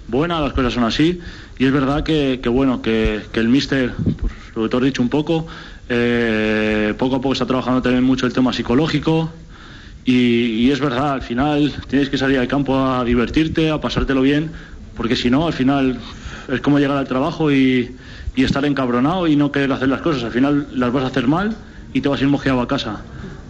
buena, las cosas son así. Y es verdad que, que bueno, que, que el míster, pues, lo que te has dicho un poco, eh, poco a poco está trabajando también mucho el tema psicológico. Y, es verdad, al final tienes que salir al campo a divertirte, a pasártelo bien, porque si no, al final es como llegar al trabajo y, y estar encabronado y no querer hacer las cosas. Al final las vas a hacer mal y te vas a ir mojeado a casa.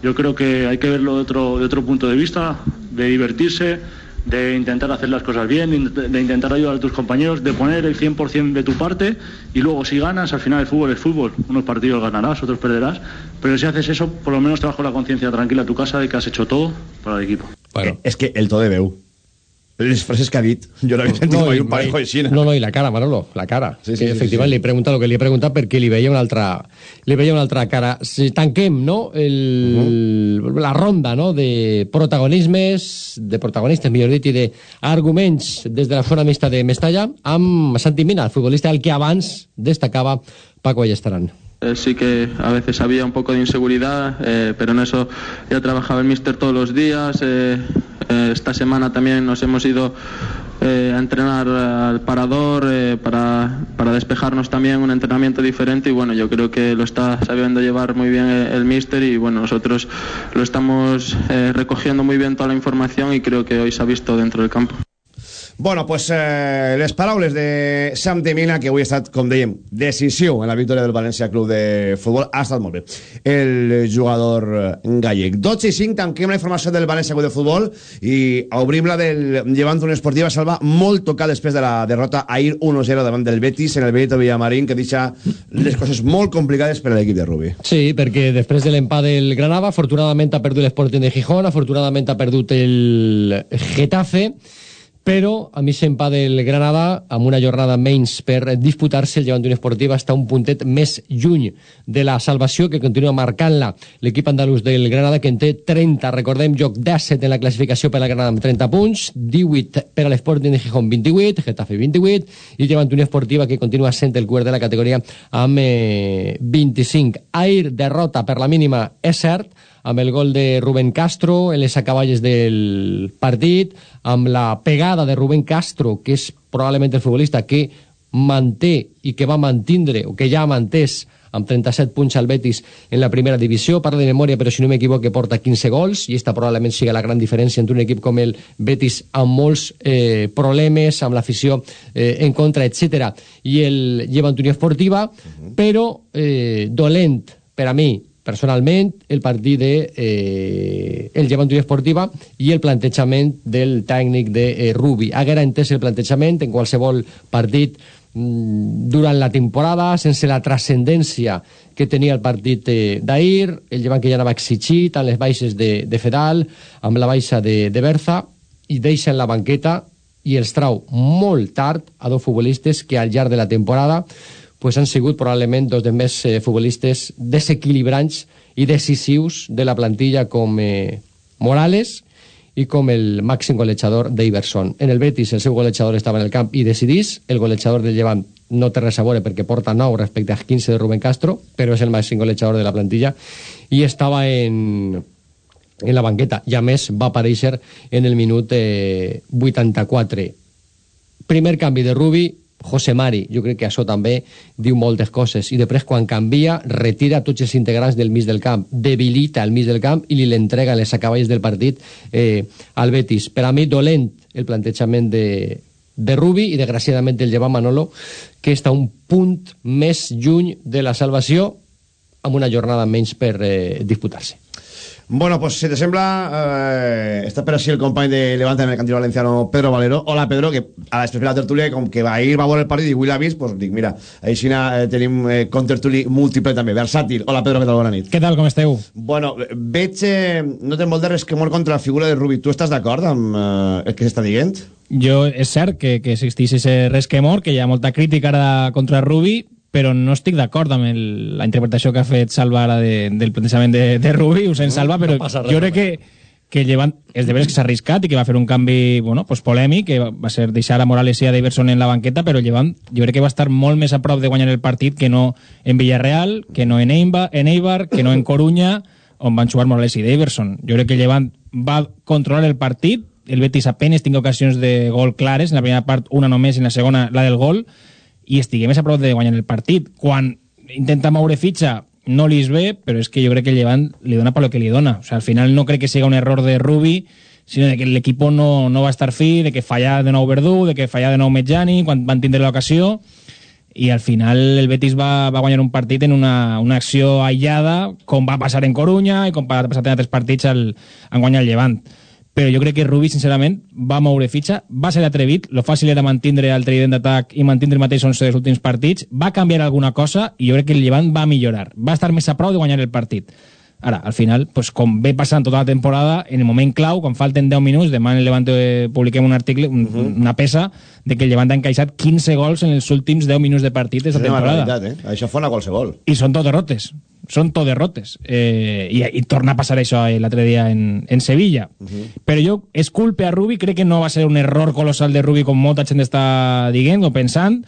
Yo creo que hay que verlo de otro, de otro punto de vista, de divertirse, de intentar hacer las cosas bien, de, de intentar ayudar a tus compañeros, de poner el 100% de tu parte y luego si ganas, al final el fútbol es fútbol. Unos partidos ganarás, otros perderás, pero si haces eso, por lo menos te vas con la conciencia tranquila a tu casa de que has hecho todo para el equipo. Bueno. És que el to de veu. Les frases que ha dit, jo no havia sentit mai un parejo així. No, no, i la cara, Manolo, la cara. Sí, Sí, que sí, efectivament sí. li he preguntat el que li he preguntat perquè li veia una altra, li veia una altra cara. Si tanquem, no?, el, la ronda, no?, de protagonismes, de protagonistes, millor dit, i d'arguments des de la zona mixta de Mestalla amb Santi Mina, el futbolista al que abans destacava Paco Allestaran. Eh, sí que a veces había un poco de inseguridad, eh, pero en eso ya trabajaba el míster todos los días. eh, esta semana también nos hemos ido a entrenar al parador para, para despejarnos también un entrenamiento diferente y bueno, yo creo que lo está sabiendo llevar muy bien el, el míster y bueno, nosotros lo estamos recogiendo muy bien toda la información y creo que hoy se ha visto dentro del campo. Bueno, pues eh, les paraules de Sam de Mina, que avui ha estat, com dèiem, decisiu en la victòria del València Club de Futbol, ha estat molt bé. El jugador gallec. 12 i 5, tanquem la informació del València Club de Futbol i obrim la del Llevant Unió Esportiva Salva, molt tocat després de la derrota ahir 1-0 davant del Betis en el Benito Villamarín, que deixa les coses molt complicades per a l'equip de Rubi. Sí, perquè després de l'empat del Granada, afortunadament ha perdut l'Sporting de Gijón, afortunadament ha perdut el Getafe, però a mi s'empat del Granada amb una jornada menys per disputar-se. El Llevant Unió Esportiva està un puntet més lluny de la salvació que continua marcant-la l'equip andalús del Granada que en té 30, recordem, joc 17 en la classificació per la Granada amb 30 punts 18 per a l'Sporting de Gijón 28, Getafe 28 i Llevant Unió Esportiva que continua sent el cuer de la categoria amb eh, 25 Air derrota per la mínima és cert amb el gol de Rubén Castro en les acaballes del partit, amb la pegada de Rubén Castro, que és probablement el futbolista que manté i que va mantindre, o que ja ha mantès amb 37 punts al Betis en la primera divisió. Parla de memòria, però si no m'equivoco, porta 15 gols, i esta probablement siga la gran diferència entre un equip com el Betis amb molts eh, problemes, amb l'afició eh, en contra, etc. i el Lleva Unió Esportiva, uh -huh. però eh, dolent per a mi personalment el partit de eh, el Llevant Esportiva i el plantejament del tècnic de eh, Rubi. Haguera entès el plantejament en qualsevol partit Mm, durant la temporada, sense la transcendència que tenia el partit eh, d'ahir, el llevant que ja anava exigit amb les baixes de, de Fedal, amb la baixa de, de Berza, i deixa en la banqueta i els trau molt tard a dos futbolistes que al llarg de la temporada pues, han sigut probablement dos dels més eh, futbolistes desequilibrants i decisius de la plantilla com eh, Morales i com el màxim golejador d'Iverson. En el Betis el seu golejador estava en el camp i decidís, el golejador del Llevant no té res a veure perquè porta 9 respecte a 15 de Rubén Castro, però és el màxim golejador de la plantilla i estava en, en la banqueta i a més va aparèixer en el minut eh, 84. Primer canvi de Rubi, José Mari, jo crec que això també diu moltes coses, i després quan canvia retira tots els integrants del mig del camp, debilita el mig del camp i li l'entrega les acaballes del partit eh, al Betis. Per a mi dolent el plantejament de, de Rubi i desgraciadament el lleva Manolo que està un punt més lluny de la salvació amb una jornada menys per eh, disputar-se. Bueno, pues si te sembla, eh, està per així el company de Levante Mercantil Valenciano, Pedro Valero. Hola, Pedro, que a després de la tertúlia, com que va ir, va veure el partit i avui l'ha vist, pues dic, mira, així eh, tenim eh, contertuli múltiple també, versàtil. Hola, Pedro, què tal? Bona nit. Què tal, com esteu? Bueno, veig, eh, no té molt de resquemor contra la figura de Rubi. Tu estàs d'acord amb eh, el que s'està dient? Jo, és cert que, que existís ese resquemor, que hi ha molta crítica ara contra Rubi, però no estic d'acord amb el, la interpretació que ha fet Salva ara de, del plantejament de, de Rubi, ho sent Salva, però no jo crec que, que llevant, és de veres que s'ha arriscat i que va fer un canvi bueno, pues polèmic, que va ser deixar a Morales i a Daverson en la banqueta, però llevant, jo crec que va estar molt més a prop de guanyar el partit que no en Villarreal, que no en Eibar, en Eibar que no en Coruña, on van jugar Morales i Daverson. Jo crec que llevant va controlar el partit, el Betis apenas tinc ocasions de gol clares, en la primera part una només, en la segona la del gol, i estigui més a prop de guanyar el partit. Quan intenta moure fitxa no li és bé, però és que jo crec que el Llevant li dona per lo que li dona. O sea, al final no crec que sigui un error de Rubi, sinó de que l'equip no, no va estar fi, de que falla de nou Verdú, de que falla de nou Metjani, quan van tindre l'ocasió, i al final el Betis va, va guanyar un partit en una, una acció aïllada, com va passar en Corunya i com va passar en altres partits al, en guanyar el Llevant però jo crec que Rubi, sincerament, va moure fitxa, va ser atrevit, lo fàcil era mantindre el trident d'atac i mantindre el mateix 11 dels últims partits, va canviar alguna cosa i jo crec que el Llevant va millorar, va estar més a prou de guanyar el partit. Ara, al final, pues, com ve passant tota la temporada, en el moment clau, quan falten 10 minuts, demà en el Levante eh, publiquem un article, un, uh -huh. una peça, de que el Levante ha encaixat 15 gols en els últims 10 minuts de partit de la temporada. Realitat, eh? Això fona qualsevol. I són tot derrotes. Són tot derrotes. Eh, i, I torna a passar això eh, l'altre dia en, en Sevilla. Uh -huh. Però jo, és culpa a Rubi, crec que no va ser un error colossal de Rubi, com molta gent està dient o pensant,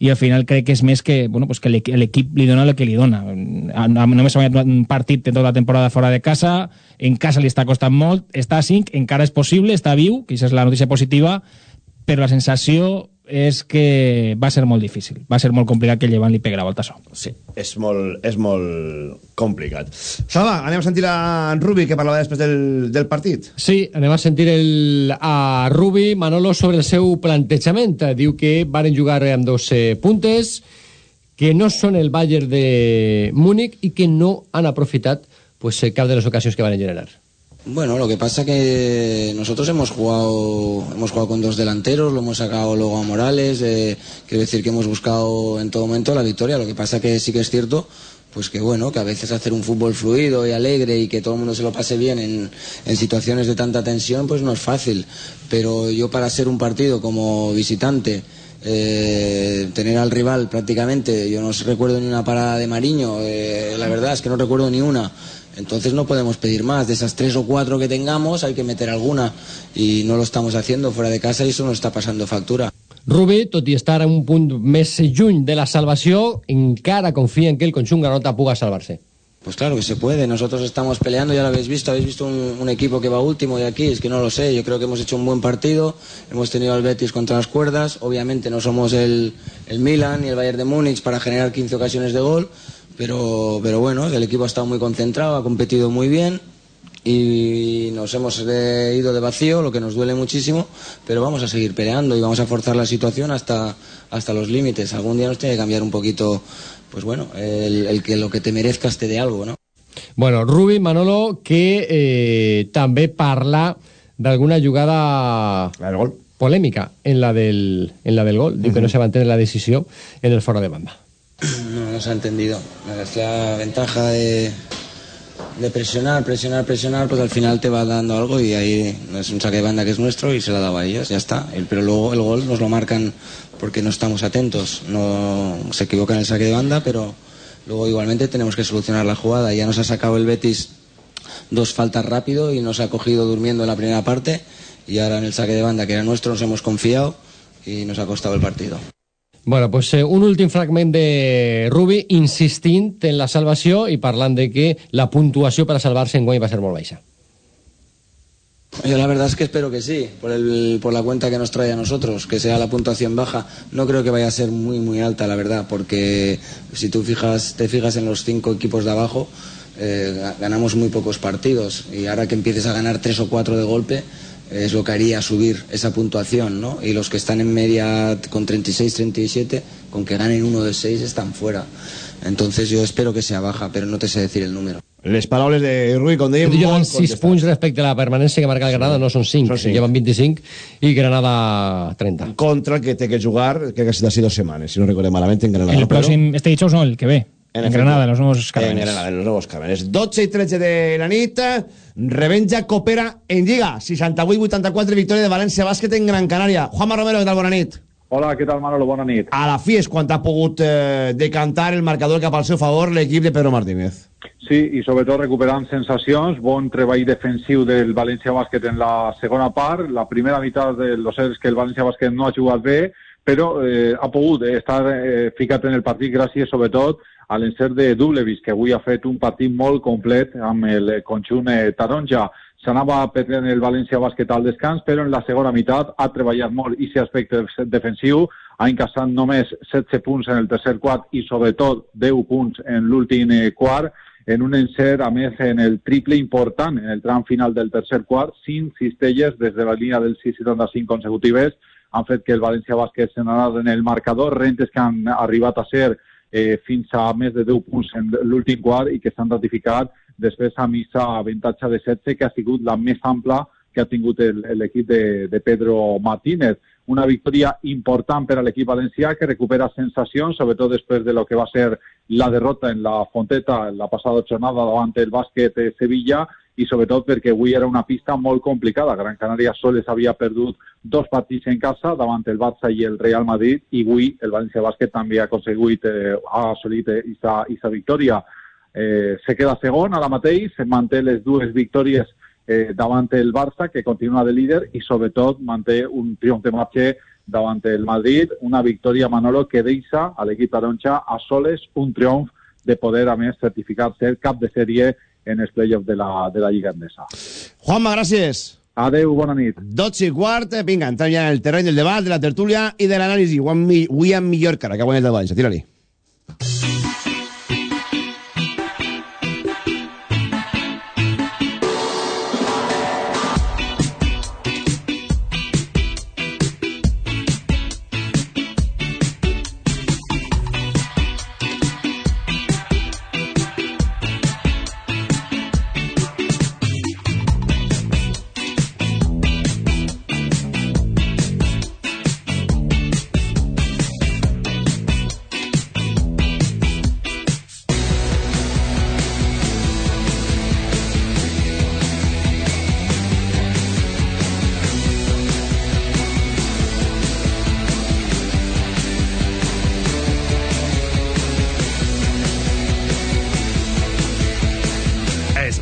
i al final crec que és més que, bueno, pues que l'equip li dona el que li dona. Només ha guanyat un partit de tota la temporada fora de casa, en casa li està costant molt, està a 5, encara és possible, està viu, que és la notícia positiva, però la sensació és que va ser molt difícil. Va ser molt complicat que el Llevant li pegui la volta a so. Sí, és molt, és molt complicat. Salva, anem a sentir a Rubi, que parlava després del, del partit. Sí, anem a sentir el, a Rubi, Manolo, sobre el seu plantejament. Diu que varen jugar amb dos eh, puntes, que no són el Bayern de Múnich i que no han aprofitat pues, eh, cap de les ocasions que van generar. Bueno, lo que pasa que nosotros hemos jugado, hemos jugado con dos delanteros, lo hemos sacado luego a Morales, eh, quiero decir que hemos buscado en todo momento la victoria. Lo que pasa que sí que es cierto, pues que bueno, que a veces hacer un fútbol fluido y alegre y que todo el mundo se lo pase bien en, situaciones de tanta tensión, pues no es fácil. Pero yo para ser un partido como visitante, eh, tener al rival prácticamente, yo no recuerdo ni una parada de Mariño, eh, la verdad es que no recuerdo ni una. Entonces no podemos pedir más. De esas tres o cuatro que tengamos hay que meter alguna y no lo estamos haciendo fuera de casa y eso nos está pasando factura. Rubi, tot i estar a un punt més lluny de la salvació, encara confia en que el conjunt granota puga salvar-se. Pues claro que se puede. Nosotros estamos peleando, ya lo habéis visto. Habéis visto un, un, equipo que va último y aquí, es que no lo sé. Yo creo que hemos hecho un buen partido. Hemos tenido al Betis contra las cuerdas. Obviamente no somos el, el Milan ni el Bayern de Múnich para generar 15 ocasiones de gol. Pero, pero bueno, el equipo ha estado muy concentrado, ha competido muy bien y nos hemos eh, ido de vacío, lo que nos duele muchísimo, pero vamos a seguir peleando y vamos a forzar la situación hasta, hasta los límites. Algún día nos tiene que cambiar un poquito, pues bueno, el, el que lo que te merezcas te dé algo, ¿no? Bueno, Rubi Manolo, que eh, també parla d'alguna jugada gol. polèmica en la del, en la del gol. Uh -huh. Diu que no se va la decisió en el foro de banda. No, no se ha entendido. Es la ventaja de, presionar, presionar, presionar, pues al final te va dando algo y ahí es un saque de banda que es nuestro y se la daba a ellos, ya está. Pero luego el gol nos lo marcan porque no estamos atentos. No se equivoca en el saque de banda, pero luego igualmente tenemos que solucionar la jugada. Ya nos ha sacado el Betis dos faltas rápido y nos ha cogido durmiendo en la primera parte y ahora en el saque de banda que era nuestro nos hemos confiado y nos ha costado el partido. Bueno, pues eh, un últim fragment de Rubi insistint en la salvació i parlant de que la puntuació per a salvar-se en guany va ser molt baixa. Yo la verdad es que espero que sí, por, el, por la cuenta que nos trae a nosotros, que sea la puntuación baja. No creo que vaya a ser muy, muy alta, la verdad, porque si tú fijas, te fijas en los cinco equipos de abajo, eh, ganamos muy pocos partidos y ahora que empieces a ganar tres o cuatro de golpe, es lo que haría subir esa puntuación, ¿no? Y los que están en media con 36, 37, con que ganen uno de seis están fuera. Entonces yo espero que sea baja, pero no te sé decir el número. Les paraules de Rui dèiem, molt 6 punts respecte a la permanència que marca el Granada, no són 5, Són cinc. llevan 25 i Granada 30. Contra el que té que jugar, que ha sido dos setmanes, si no recuerdo malament, en Granada. El próximo, este dicho no, el que ve. En, efecto, Granada, los nuevos En caramelos. Granada, en los nuevos caramelos. 12 i 13 de la nit, Revenja coopera en Lliga. 68-84, victòria de València Bàsquet en Gran Canària. Juanma Romero, què tal? Bona nit. Hola, què tal, Manolo? Bona nit. A la fi és quan ha pogut eh, decantar el marcador cap al seu favor l'equip de Pedro Martínez. Sí, i sobretot recuperant sensacions, bon treball defensiu del València Bàsquet en la segona part. La primera meitat de los que el València Bàsquet no ha jugat bé, però eh, ha pogut eh, estar eh, ficat en el partit gràcies sobretot a l'encert de Dublevis, que avui ha fet un partit molt complet amb el conjunt eh, taronja. S'anava perdent el València Bàsquet al descans, però en la segona meitat ha treballat molt i aquest aspecte defensiu, ha encaixat només 16 punts en el tercer quart i sobretot 10 punts en l'últim eh, quart, en un encert, a més, en el triple important, en el tram final del tercer quart, 5 cistelles des de la línia dels 6,75 consecutives, han fet que el València Bàsquet se n'ha en el marcador, rentes que han arribat a ser eh, fins a més de 10 punts en l'últim quart i que s'han ratificat després amb aquesta avantatge de 16 que ha sigut la més ampla que ha tingut l'equip de, de Pedro Martínez. Una victòria important per a l'equip valencià que recupera sensacions, sobretot després de lo que va ser la derrota en la Fonteta en la passada jornada davant el bàsquet de Sevilla i sobretot perquè avui era una pista molt complicada. Gran Canària sols havia perdut dos partits en casa davant el Barça i el Real Madrid i avui el València Bàsquet també ha aconseguit, eh, ha assolit aquesta victòria. Eh, se queda segon ara mateix, se manté les dues victòries eh, davant el Barça, que continua de líder, i sobretot manté un triomf de marxa davant el Madrid, una victòria, Manolo, que deixa a l'equip taronja a soles un triomf de poder, a més, certificar ser cap de sèrie en els play-offs de la, de la Lliga Endesa. Juanma, gràcies. Adeu, bona nit. 12 i quart, eh, vinga, entrem ja en el terreny del debat, de la tertúlia i de l'anàlisi. Avui amb millor cara, que ha guanyat el València. Tira-li.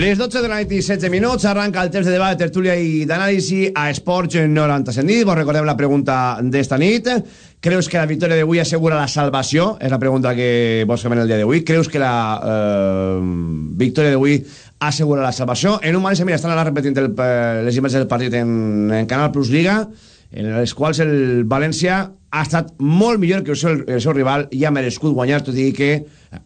Les 12 de la nit i 16 minuts arranca el temps de debat, de tertúlia i d'anàlisi a Esports 97 nit. Vos recordem la pregunta d'esta nit. Creus que la victòria d'avui assegura la salvació? És la pregunta que vos en el dia d'avui. Creus que la eh, victòria d'avui assegura la salvació? En un moment, mira, estan ara repetint el, eh, les imatges del partit en, en Canal Plus Liga, en les quals el València ha estat molt millor que el seu, el seu rival i ha merescut guanyar, tot i que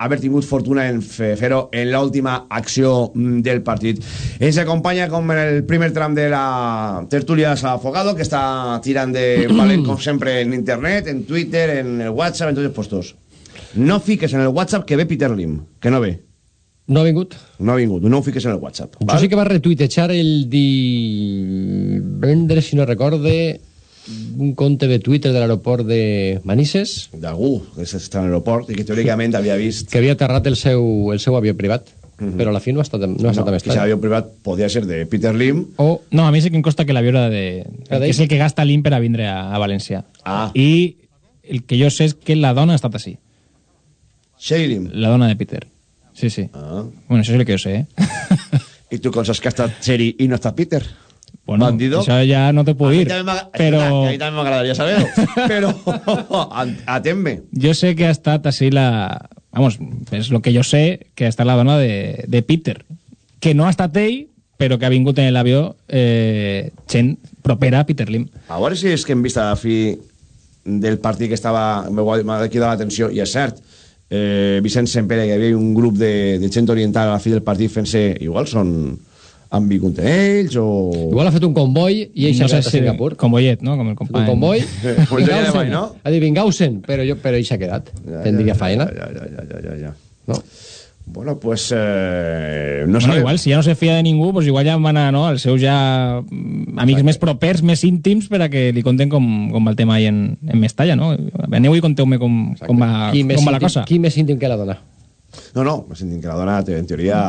haver tingut fortuna en fer-ho en l'última acció mm, del partit. Ens acompanya com en el primer tram de la tertúlia Salafogado, que està tirant de [CLEARS THROAT] valent, com sempre, en internet, en Twitter, en el WhatsApp, en tots els postos. No fiques en el WhatsApp que ve Peter Lim, que no ve. No ha vingut? No ha vingut, no ho fiques en el WhatsApp. Jo sí que va retuitejar el divendres, si no recorde, un compte de Twitter de l'aeroport de Manises. D'algú que està a l'aeroport i que teòricament [LAUGHS] havia vist... Que havia aterrat el seu, el seu avió privat. Mm -hmm. però a la fi no ha estat, no ha estat no, més clar. avió privat podia ser de Peter Lim o, no, a mi sí que em costa que l'avió era de... que és el que gasta Lim per a vindre a, a València ah. i el que jo sé és que la dona ha estat així Sherry Lim? la dona de Peter sí, sí ah. bueno, això és el que jo sé eh? i tu com saps que ha estat Sherry i no ha estat Peter? Bueno, Bandido. Això ja no te puc dir. Però... A mi també m'agradaria saber Però, atén-me. Jo sé que ha estat així la... Vamos, és el que jo sé, que ha estat la dona de, de Peter. Que no ha estat ell, però que ha vingut en l'avió eh, gent propera a Peter Lim. A veure si és que hem vist a la fi del partit que estava... M'ha cridat l'atenció, i és cert, eh, Vicent Sempere, que hi havia un grup de, de gent oriental a la fi del partit fent-se... Igual són han vingut ells o... Igual ha fet un comboi i ell s'ha no sé quedat si- a Singapur. Convoyet, no? Com el Un company. comboi. [LAUGHS] Pues ja mai, no? Ha dit Vingausen, però, jo, però ell s'ha quedat. Tendria faena. Ja, ja, ja, ja, ja, ja. No? Bueno, pues... Eh, no bueno, igual, si ja no se fia de ningú, pues igual ja van a, no, els seus ja mm, amics més propers, més íntims, per a que li conten com, com va el tema ahí en, en Mestalla, no? Aneu i conteu-me com, com, va, Qui més com va la íntim- cosa. Qui més íntim que la dona? No, no, me sentim que la dona, en teoria,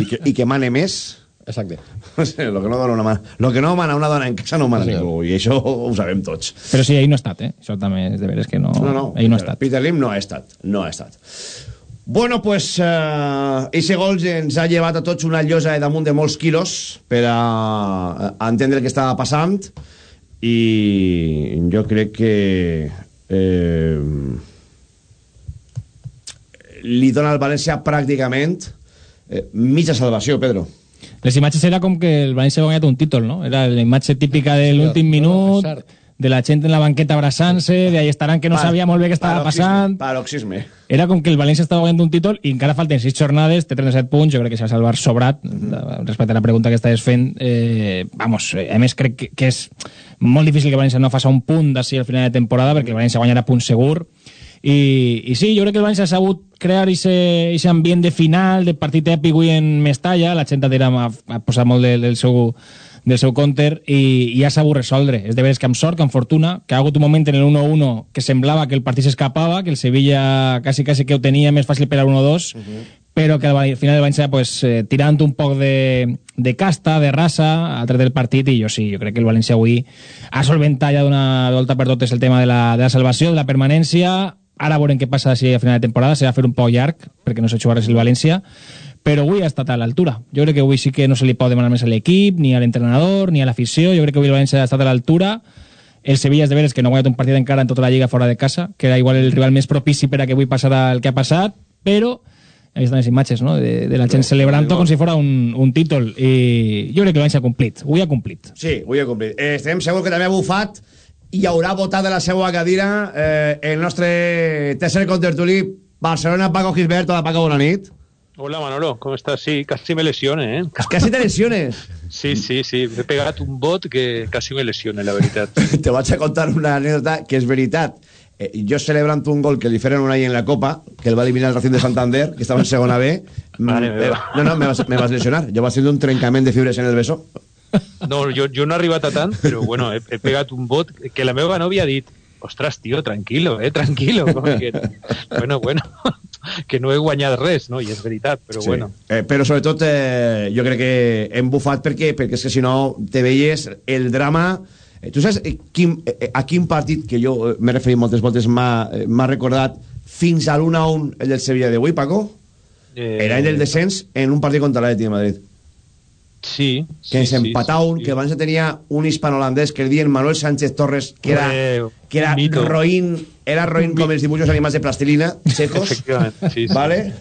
i que, i que mane més... Exacte. O sigui, lo que no dona una mà, lo que no mana una dona en casa no mana Sí, ningú, i això ho sabem tots. Però sí, ell no ha estat, eh? Això també és de veres que no... No, no, ell no ha estat. Peter Lim no ha estat, no ha estat. Bueno, pues, eh, ese gol ens ha llevat a tots una llosa de damunt de molts quilos per a, a entendre el que estava passant i jo crec que eh, li dona al València pràcticament eh, mitja salvació, Pedro. Les imatges era com que el València ha guanyat un títol, no? Era la imatge típica de l'últim minut, de la gent en la banqueta abraçant-se, de ahí estaran que no Pa- sabia molt bé què estava paroxisme, passant. Paroxisme. Era com que el València estava guanyant un títol i encara falten 6 jornades, té 37 punts, jo crec que s'ha salvat sobrat, Mhm. respecte a la pregunta que estaves fent. Eh, vamos, eh, a més crec que, que és molt difícil que el València no faci un punt d'ací al final de temporada, perquè el València guanyarà punt segur. I, I sí, jo crec que el València ha sabut crear aquest ambient de final, de partit èpic avui en Mestalla, la gent ha, ha posat molt del, del seu del seu counter i, i ha sabut resoldre. És de veres que amb sort, que amb fortuna, que ha hagut un moment en el 1-1 que semblava que el partit s'escapava, que el Sevilla quasi, quasi que ho tenia més fàcil per al 1-2, però que al final el València pues, eh, tirant un poc de, de casta, de raça, ha tret el partit i jo sí, jo crec que el València avui ha solventat ja d'una volta per totes el tema de la, de la salvació, de la permanència, ara veurem què passa si a final de temporada, serà fer un poc llarg, perquè no s'ha jugat res el València, però avui ha estat a l'altura. Jo crec que avui sí que no se li pot demanar més a l'equip, ni a l'entrenador, ni a l'afició. Jo crec que avui el València ha estat a l'altura. El Sevilla és de veres que no ha guanyat un partit encara en tota la lliga fora de casa, que era igual el rival més propici per a que avui passarà el que ha passat, però ahí estan les imatges, no?, de, de la gent celebrant-ho com si fos un, un títol. I jo crec que el València ha complit. Avui ha complit. Sí, ho he complit. Eh, estem segurs que també ha bufat i haurà votat de la seva cadira eh, el nostre tercer contertulí Barcelona, Paco Gisbert. Hola, Paco, bona nit. Hola Manolo, ¿cómo estás? Sí, casi me lesione, ¿eh? Casi te lesiones. [LAUGHS] Sí, sí, sí, me he pegado un bot que casi me lesione, la veritat. [LAUGHS] Te vaig a contar una anécdota que és veritat. Eh, jo celebrant un gol que li feren un any en la Copa, que el va eliminar el Racing de Santander, que estava en segona B. Mm, meva. eh, no, no, me vas, me vas lesionar. Jo vaig tenir un trencament de fibres en el beso. No, jo, jo no he arribat a tant, però bueno, he, he pegat un bot que la meva nòvia ha dit ostres, tio, tranquilo, eh, tranquilo. Que, bueno, bueno, [LAUGHS] que no he guanyat res, no? I és veritat, però Sí. bueno. Eh, però sobretot eh, jo crec que hem bufat perquè, perquè és que si no te veies el drama eh, tu saps eh, quin, eh, a quin partit que jo eh, m'he referit moltes voltes m'ha eh, recordat fins a l'1 a 1 el del Sevilla d'avui, Paco? Eh, El any del descens en un partit contra l'Atleti de Madrid. Sí. Que sí, empatà un, que abans tenia un hispano-holandès que el dien Manuel Sánchez Torres, que era, Eh, que era mito. roïn, era roïn com els dibuixos animats de plastilina, sí, sí. ¿vale?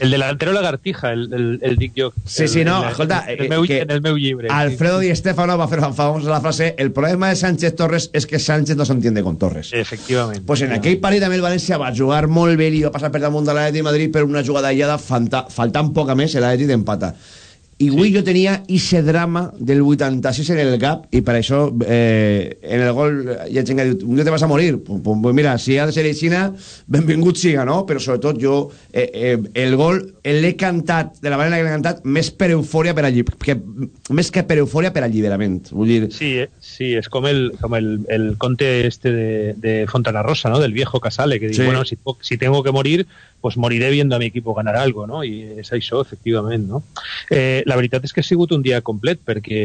El delantero lagartija, el, el, el Dick Jock. Sí, el, sí, no, escolta, En el, eh, meu, que en el meu llibre. Alfredo Di Stefano va fer famosa la frase el problema de Sánchez Torres es que Sánchez no s'entiende con Torres. Efectivament. Pues en aquell partit també el València va jugar molt bé i va passar per damunt de l'Atleti de Madrid per una jugada aïllada falta, faltant poc a més l'Atleti d'empata i avui jo tenia ese drama del 86 en el cap i per això eh, en el gol hi ha gent que diu un dia te vas a morir pues, pues mira, si ha de ser Xina benvingut siga, no? però sobretot jo eh, eh, el gol l'he cantat de la manera que l'he cantat més per eufòria per allí que, més que per eufòria per alliberament vull dir, Sí, eh, sí, es como el, como el, el conte este de, de Fontana Rosa, ¿no? Del viejo Casale, que Sí. bueno, si, si tengo que morir, pues moriré viendo a mi equipo ganar algo, no? I és això, efectivament, no? Eh, la veritat és que ha sigut un dia complet, perquè,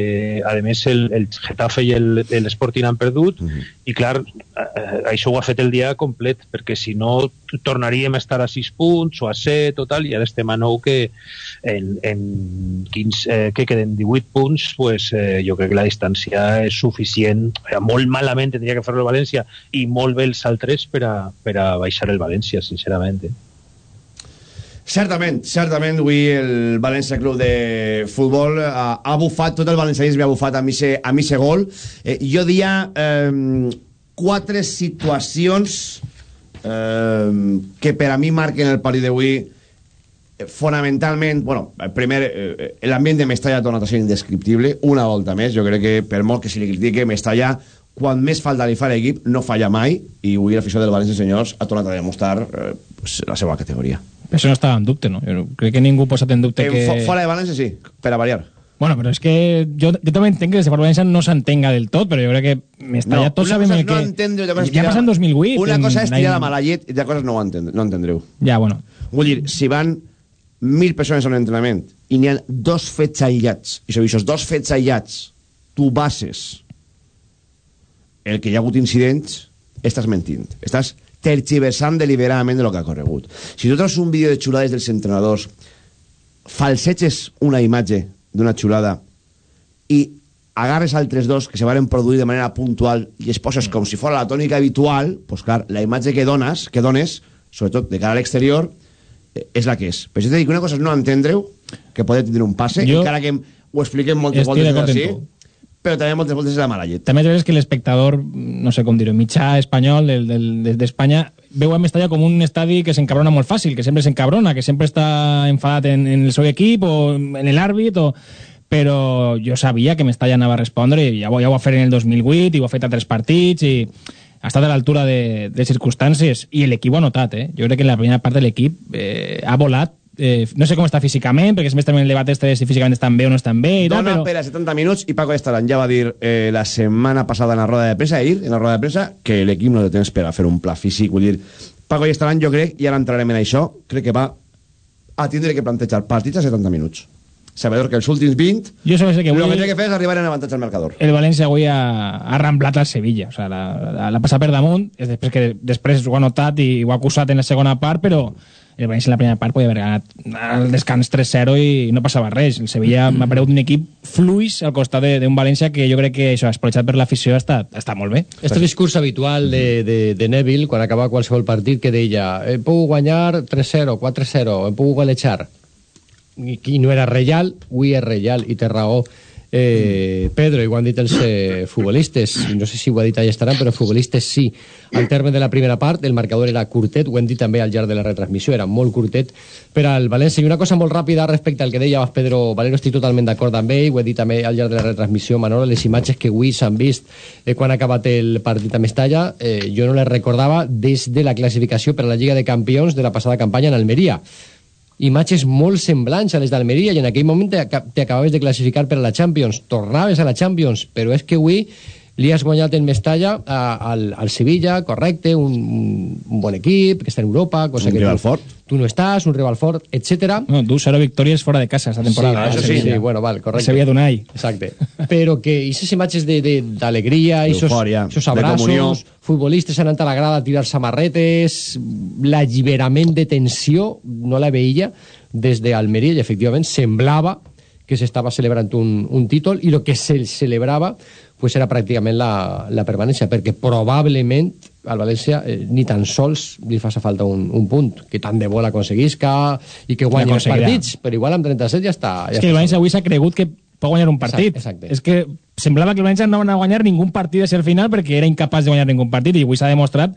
a més, el, el Getafe i el, el Sporting han perdut, i, clar, eh, això ho ha fet el dia complet, perquè si no tornaríem a estar a 6 punts o a 7 o tal, i ara estem a 9 que en, en 15, eh, que queden 18 punts, pues, eh, jo crec que la distància és suficient. Eh, molt malament tindria que fer-lo el València i molt bé els altres per a, per a baixar el València, sincerament. Eh? Certament, certament, avui el València Club de Futbol ha, ha bufat, tot el valencianisme ha bufat a mi se, a mi se gol. Eh, jo diria eh, quatre situacions eh, que per a mi marquen el partit d'avui eh, fonamentalment, bueno, primer, eh, l'ambient de Mestalla ha tornat a ser indescriptible, una volta més, jo crec que per molt que se li critique, Mestalla, quan més falta li fa l'equip, no falla mai, i avui l'afició del València, senyors, ha tornat a demostrar eh, la seva categoria. Això no estava en dubte, no? Jo crec que ningú ha posat en dubte En que... fo- fora de València, sí, per a variar. Bueno, però és que jo, jo també entenc que des de València no s'entenga del tot, però jo crec que m'estalla No, tots sabem no que... entendre, ja tirar- passa en 2008. Una en cosa és tirar la mala llet i altra cosa no ho entendre, no entendreu. Ja, bueno. Vull dir, si van mil persones a un entrenament i n'hi ha dos fets aïllats, i sobre aquests dos fets aïllats tu bases el que hi ha hagut incidents, estàs mentint. Estàs tergiversant deliberadament de lo que ha corregut. Si tu treus un vídeo de xulades dels entrenadors, falseges una imatge d'una xulada i agarres altres dos que se varen produir de manera puntual i es poses com si fos la tònica habitual, pues clar, la imatge que dones, que dones, sobretot de cara a l'exterior, eh, és la que és. Però jo t'he dit que una cosa és no entendre-ho, que podeu tindre un passe, Jo encara que ho expliquem moltes voltes així. Però també moltes voltes és la mala llet. També és que l'espectador, no sé com dir-ho, mitjà espanyol d'Espanya veu a Mestalla com un estadi que s'encabrona molt fàcil, que sempre s'encabrona, que sempre està enfadat en, en el seu equip o en l'àrbit o però jo sabia que Mestalla anava a respondre i ja ho, ja ho va fer en el 2008 i ho ha fet a tres partits i ha estat a l'altura de, de circumstàncies i l'equip ho ha notat, eh? jo crec que la primera part de l'equip eh, ha volat eh, no sé com està físicament, perquè sempre estem en el debat este de si físicament estan bé o no estan bé i tal, Dona però... per a 70 minuts i Paco Estaran ja va dir eh, la setmana passada en la roda de premsa, ahir, en la roda de premsa, que l'equip no té temps per a fer un pla físic. Vull dir, Paco Estaran, jo crec, i ara entrarem en això, crec que va a tindre que plantejar partits a 70 minuts. Sabedor que els últims 20 Jo sé que el que té que fer és arribar en avantatge al marcador. el València avui ha, ha ramblat al Sevilla, o sigui, l'ha l'ha passat per damunt, és després que després ho ha notat i ho ha acusat en la segona part, però el València en la primera part podia haver ganat al descans 3-0 i no passava res. El Sevilla m'ha paregut un equip fluix al costat de- d'un València que jo crec que això, espolejat per l'afició està, està molt bé. Este discurs habitual de, de, de Neville, quan acaba qualsevol partit, que deia he pogut guanyar 3-0, 4-0, he pogut golejar. I, I no era reial, avui és reial, i té raó eh, Pedro, i ho han dit els eh, futbolistes, no sé si ho ha dit allà estaran, però futbolistes sí. Al terme de la primera part, el marcador era curtet, ho hem dit també al llarg de la retransmissió, era molt curtet per al València. I una cosa molt ràpida respecte al que deia Pedro Valero, estic totalment d'acord amb ell, ho he dit també al llarg de la retransmissió, Manolo, les imatges que avui s'han vist eh, quan ha acabat el partit a Mestalla, eh, jo no les recordava des de la classificació per a la Lliga de Campions de la passada campanya en Almeria imatges molt semblants a les d'Almeria i en aquell moment t'aca- t'acabaves de classificar per a la Champions, tornaves a la Champions, però és que avui li has guanyat en Mestalla a, al, al Sevilla, correcte, un, un, bon equip, que està en Europa, cosa Un que rival tu, fort. tu no estàs, un rival fort, etc. No, du 0 victòries fora de casa esta temporada. Sí, eh, això sí, Sevilla. sí, bueno, val, correcte. Sevilla d'Unai. Exacte. Però que aquestes imatges d'alegria, aquests abraços, futbolistes anant a la grada a tirar samarretes, l'alliberament de tensió, no la veia, des d'Almeria i efectivament semblava que s'estava celebrant un, un títol i el que se celebrava pues era pràcticament la, la permanència, perquè probablement al València eh, ni tan sols li fa falta un, un punt, que tant de bo l'aconseguisca i que guanyi els partits, però igual amb 37 ja està. Ja és que el València avui s'ha cregut que pot guanyar un partit. Exacte, exacte. És que semblava que el València no anava a guanyar ningú partit hacia el final perquè era incapaç de guanyar ningú partit i avui s'ha demostrat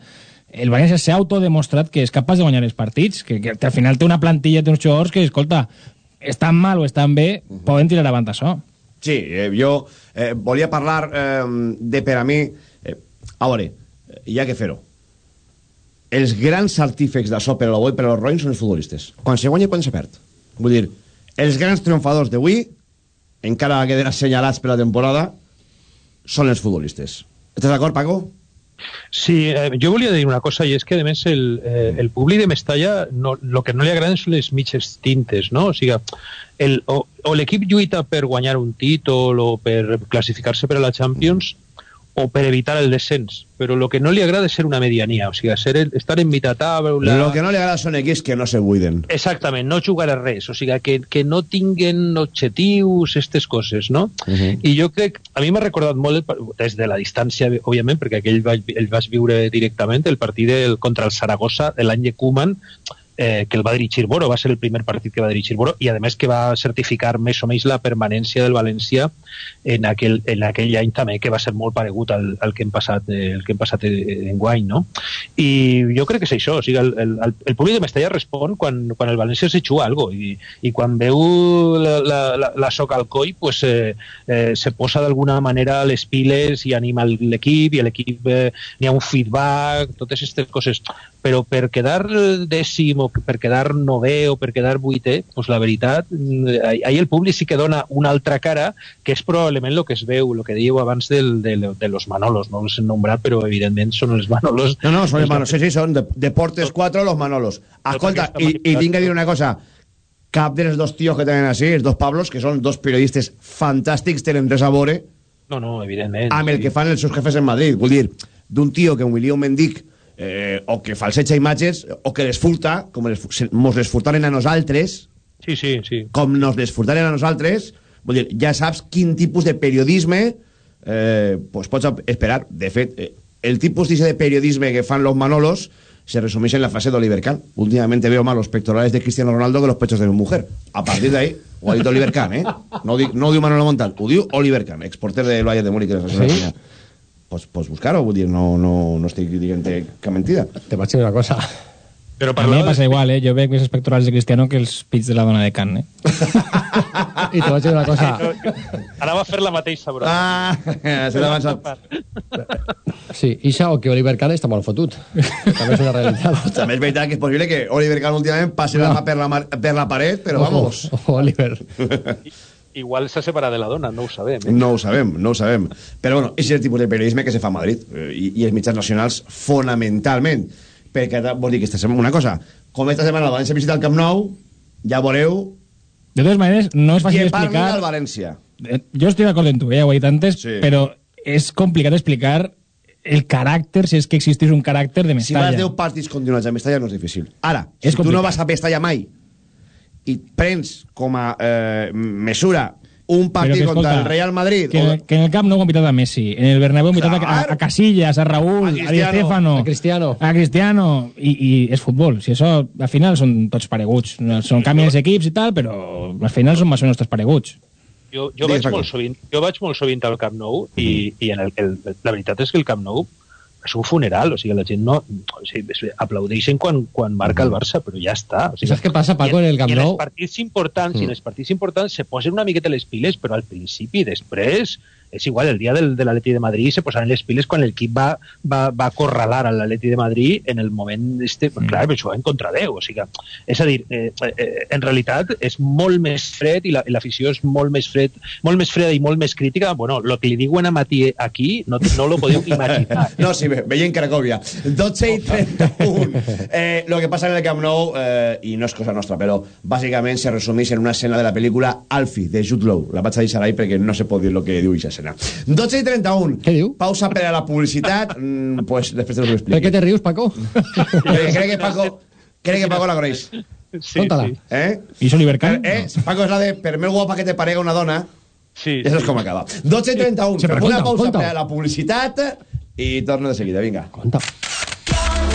el València s'ha autodemostrat que és capaç de guanyar els partits, que, que, que al final té una plantilla, té uns jugadors que, escolta, estan mal o estan bé, uh -huh. poden tirar avant això. Sí, eh, jo eh, volia parlar eh, de per a mi... Eh, a veure, hi ha que fer-ho. Els grans artífecs d'això per a l'Oboi per a los Roins són els futbolistes. Quan se guanya i quan se perd. Vull dir, els grans triomfadors d'avui, encara que queden assenyalats per la temporada, són els futbolistes. Estàs d'acord, Paco? Sí, eh, jo volia dir una cosa, i és que, a més, el, eh, el públic de Mestalla, no, lo que no li agraden són les mitges tintes, no? O sigui, el, o, o l'equip lluita per guanyar un títol o per classificar-se per a la Champions, o per evitar el descens, però el que no li agrada és ser una mediania, o sigui, ser el, estar en mitad taula... Lo que no li agrada són equips que no se buiden. Exactament, no jugar a res, o sigui, que, que no tinguen objectius, aquestes coses, no? Uh -huh. I jo crec, a mi m'ha recordat molt, el, des de la distància, òbviament, perquè aquell vaig, el vaig viure directament, el partit del, contra el Saragossa de l'any de Koeman, eh, que el va dirigir Boro, va ser el primer partit que va dirigir Boro i a més que va certificar més o menys la permanència del València en aquell, en aquell any també que va ser molt paregut al, al que hem passat eh, el que hem passat en guany no? i jo crec que és això o sigui, el, el, el públic de Mestalla respon quan, quan el València se juga algo i, i quan veu la, la, la, la soca al coi pues, eh, eh, se posa d'alguna manera les piles i anima l'equip i l'equip eh, n'hi ha un feedback totes aquestes coses però per quedar dècim o per quedar nové o per quedar vuitè, doncs la veritat, eh, ahir el públic sí que dona una altra cara, que és probablement el que es veu, el que dieu abans del, de, de los Manolos, no els he nombrat, però evidentment són els Manolos. No, no, són els Manolos, sí, sí, són de, Deportes 4, los Manolos. Escolta, i, i tinc que dir una cosa, cap dels dos tios que tenen així, els dos Pablos, que són dos periodistes fantàstics, tenen res a veure no, no, evidentment. amb el que fan els seus jefes en Madrid. Vull dir, d'un tio que humilia un mendic eh, o que falseja imatges o que les furta, com les, mos les furtaren a nosaltres sí, sí, sí. com nos les furtaren a nosaltres vull dir, ja saps quin tipus de periodisme eh, pues pots esperar de fet, eh, el tipus de periodisme que fan los Manolos se resumeix en la frase de Oliver Kahn. Últimamente veo más los pectorales de Cristiano Ronaldo que los pechos de mi mujer. A partir de ahí, ho ha dit Oliver Kahn, eh? No, di, no ho diu Manolo Montal, ho diu Oliver Kahn, exporter de Bayern de Múnich. Sí? Pues, pues buscar-ho, vull dir, no, no, no estic dient cap mentida. Te vaig dir una cosa. Però a mi passa de... igual, eh? Jo veig més espectorals de Cristiano que els pits de la dona de Can, eh? I te vaig dir una cosa. Anava a fer la mateixa, bro. Ah, se l'ha avançat. Sí, Isa o que Oliver Kahn està molt fotut. També és una realitat. [LAUGHS] També és veritat que és possible que Oliver Kahn últimament passi no. la mà per la, per la paret, però ojo, vamos. Ojo, Oliver. [LAUGHS] igual s'ha separat de la dona, no ho sabem. Eh? No ho sabem, no ho sabem. Però bueno, és el tipus de periodisme que se fa a Madrid eh, i, i els mitjans nacionals fonamentalment. Perquè vol dir que esta setmana, una cosa, com esta setmana el València visita el Camp Nou, ja veureu... De totes maneres, no és fàcil explicar... Que al València. Eh, jo estic d'acord amb tu, eh, ja ho he dit antes, sí. però és complicat explicar el caràcter, si és que existís un caràcter de Mestalla. Si vas 10 partits continuats a Mestalla no és difícil. Ara, és si complicat. tu no vas a Mestalla mai i prens com a eh, mesura un partit que, contra el Real Madrid que, o... que en el camp no ho han pitat a Messi en el Bernabéu han pitat a, a Casillas, a Raúl a, a Di Stefano. A Cristiano. A Cristiano i, i és futbol. Si això al final són tots pareguts. Són canvien els equips i tal però al final són més o menys tots pareguts. Jo, jo, vaig molt sovint, jo vaig molt sovint al Camp Nou i, i en el, el, la veritat és que el Camp Nou és un funeral, o sigui, la gent no... O sigui, aplaudeixen quan, quan marca el Barça, però ja està. O sigui, Saps què passa, Paco, en el Camp Nou? I en els partits importants, mm. i en els partits importants se posen una miqueta les piles, però al principi, després, és igual, el dia del, de l'Atleti de Madrid se posaven les piles quan l'equip va, va, va corralar a l'Atleti de Madrid en el moment este, mm. clar, però jugaven contra Déu, o sigui, és a dir, eh, eh, en realitat és molt més fred i l'afició la, és molt més fred, molt més freda i molt més crítica, bueno, el que li diuen a Matí aquí no, no lo podeu imaginar. [LAUGHS] no, sí, veient Cracòvia. 12 i 31. Eh, lo que passa en el Camp Nou, eh, i no és cosa nostra, però bàsicament se resumeix en una escena de la pel·lícula Alfie, de Jude Law. La vaig a deixar ahí perquè no se pot dir el que diu aquesta escena. 12 i 31. Què diu? Pausa per a la publicitat. [LAUGHS] Mm, pues després te lo explico. Per què te rius, Paco? [LAUGHS] crec que Paco, crec que Paco la coneix. Sí, Contala. sí. Eh? ¿Y Oliver Kahn? Eh, eh, Paco, és la de per més guapa que te parega una dona. Sí, I això és com acaba. 12 i 31. Sí, una conta, pausa conta. per a la publicitat i torno de seguida. Vinga. Conta.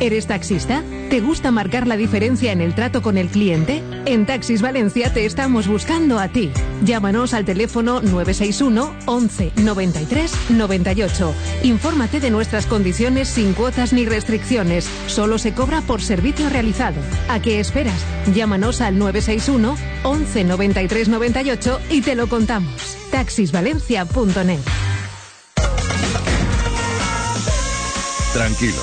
¿Eres taxista? ¿Te gusta marcar la diferencia en el trato con el cliente? En Taxis Valencia te estamos buscando a ti. Llámanos al teléfono 961 11 93 98. Infórmate de nuestras condiciones sin cuotas ni restricciones. Solo se cobra por servicio realizado. ¿A qué esperas? Llámanos al 961 11 93 98 y te lo contamos. Taxisvalencia.net Tranquilo,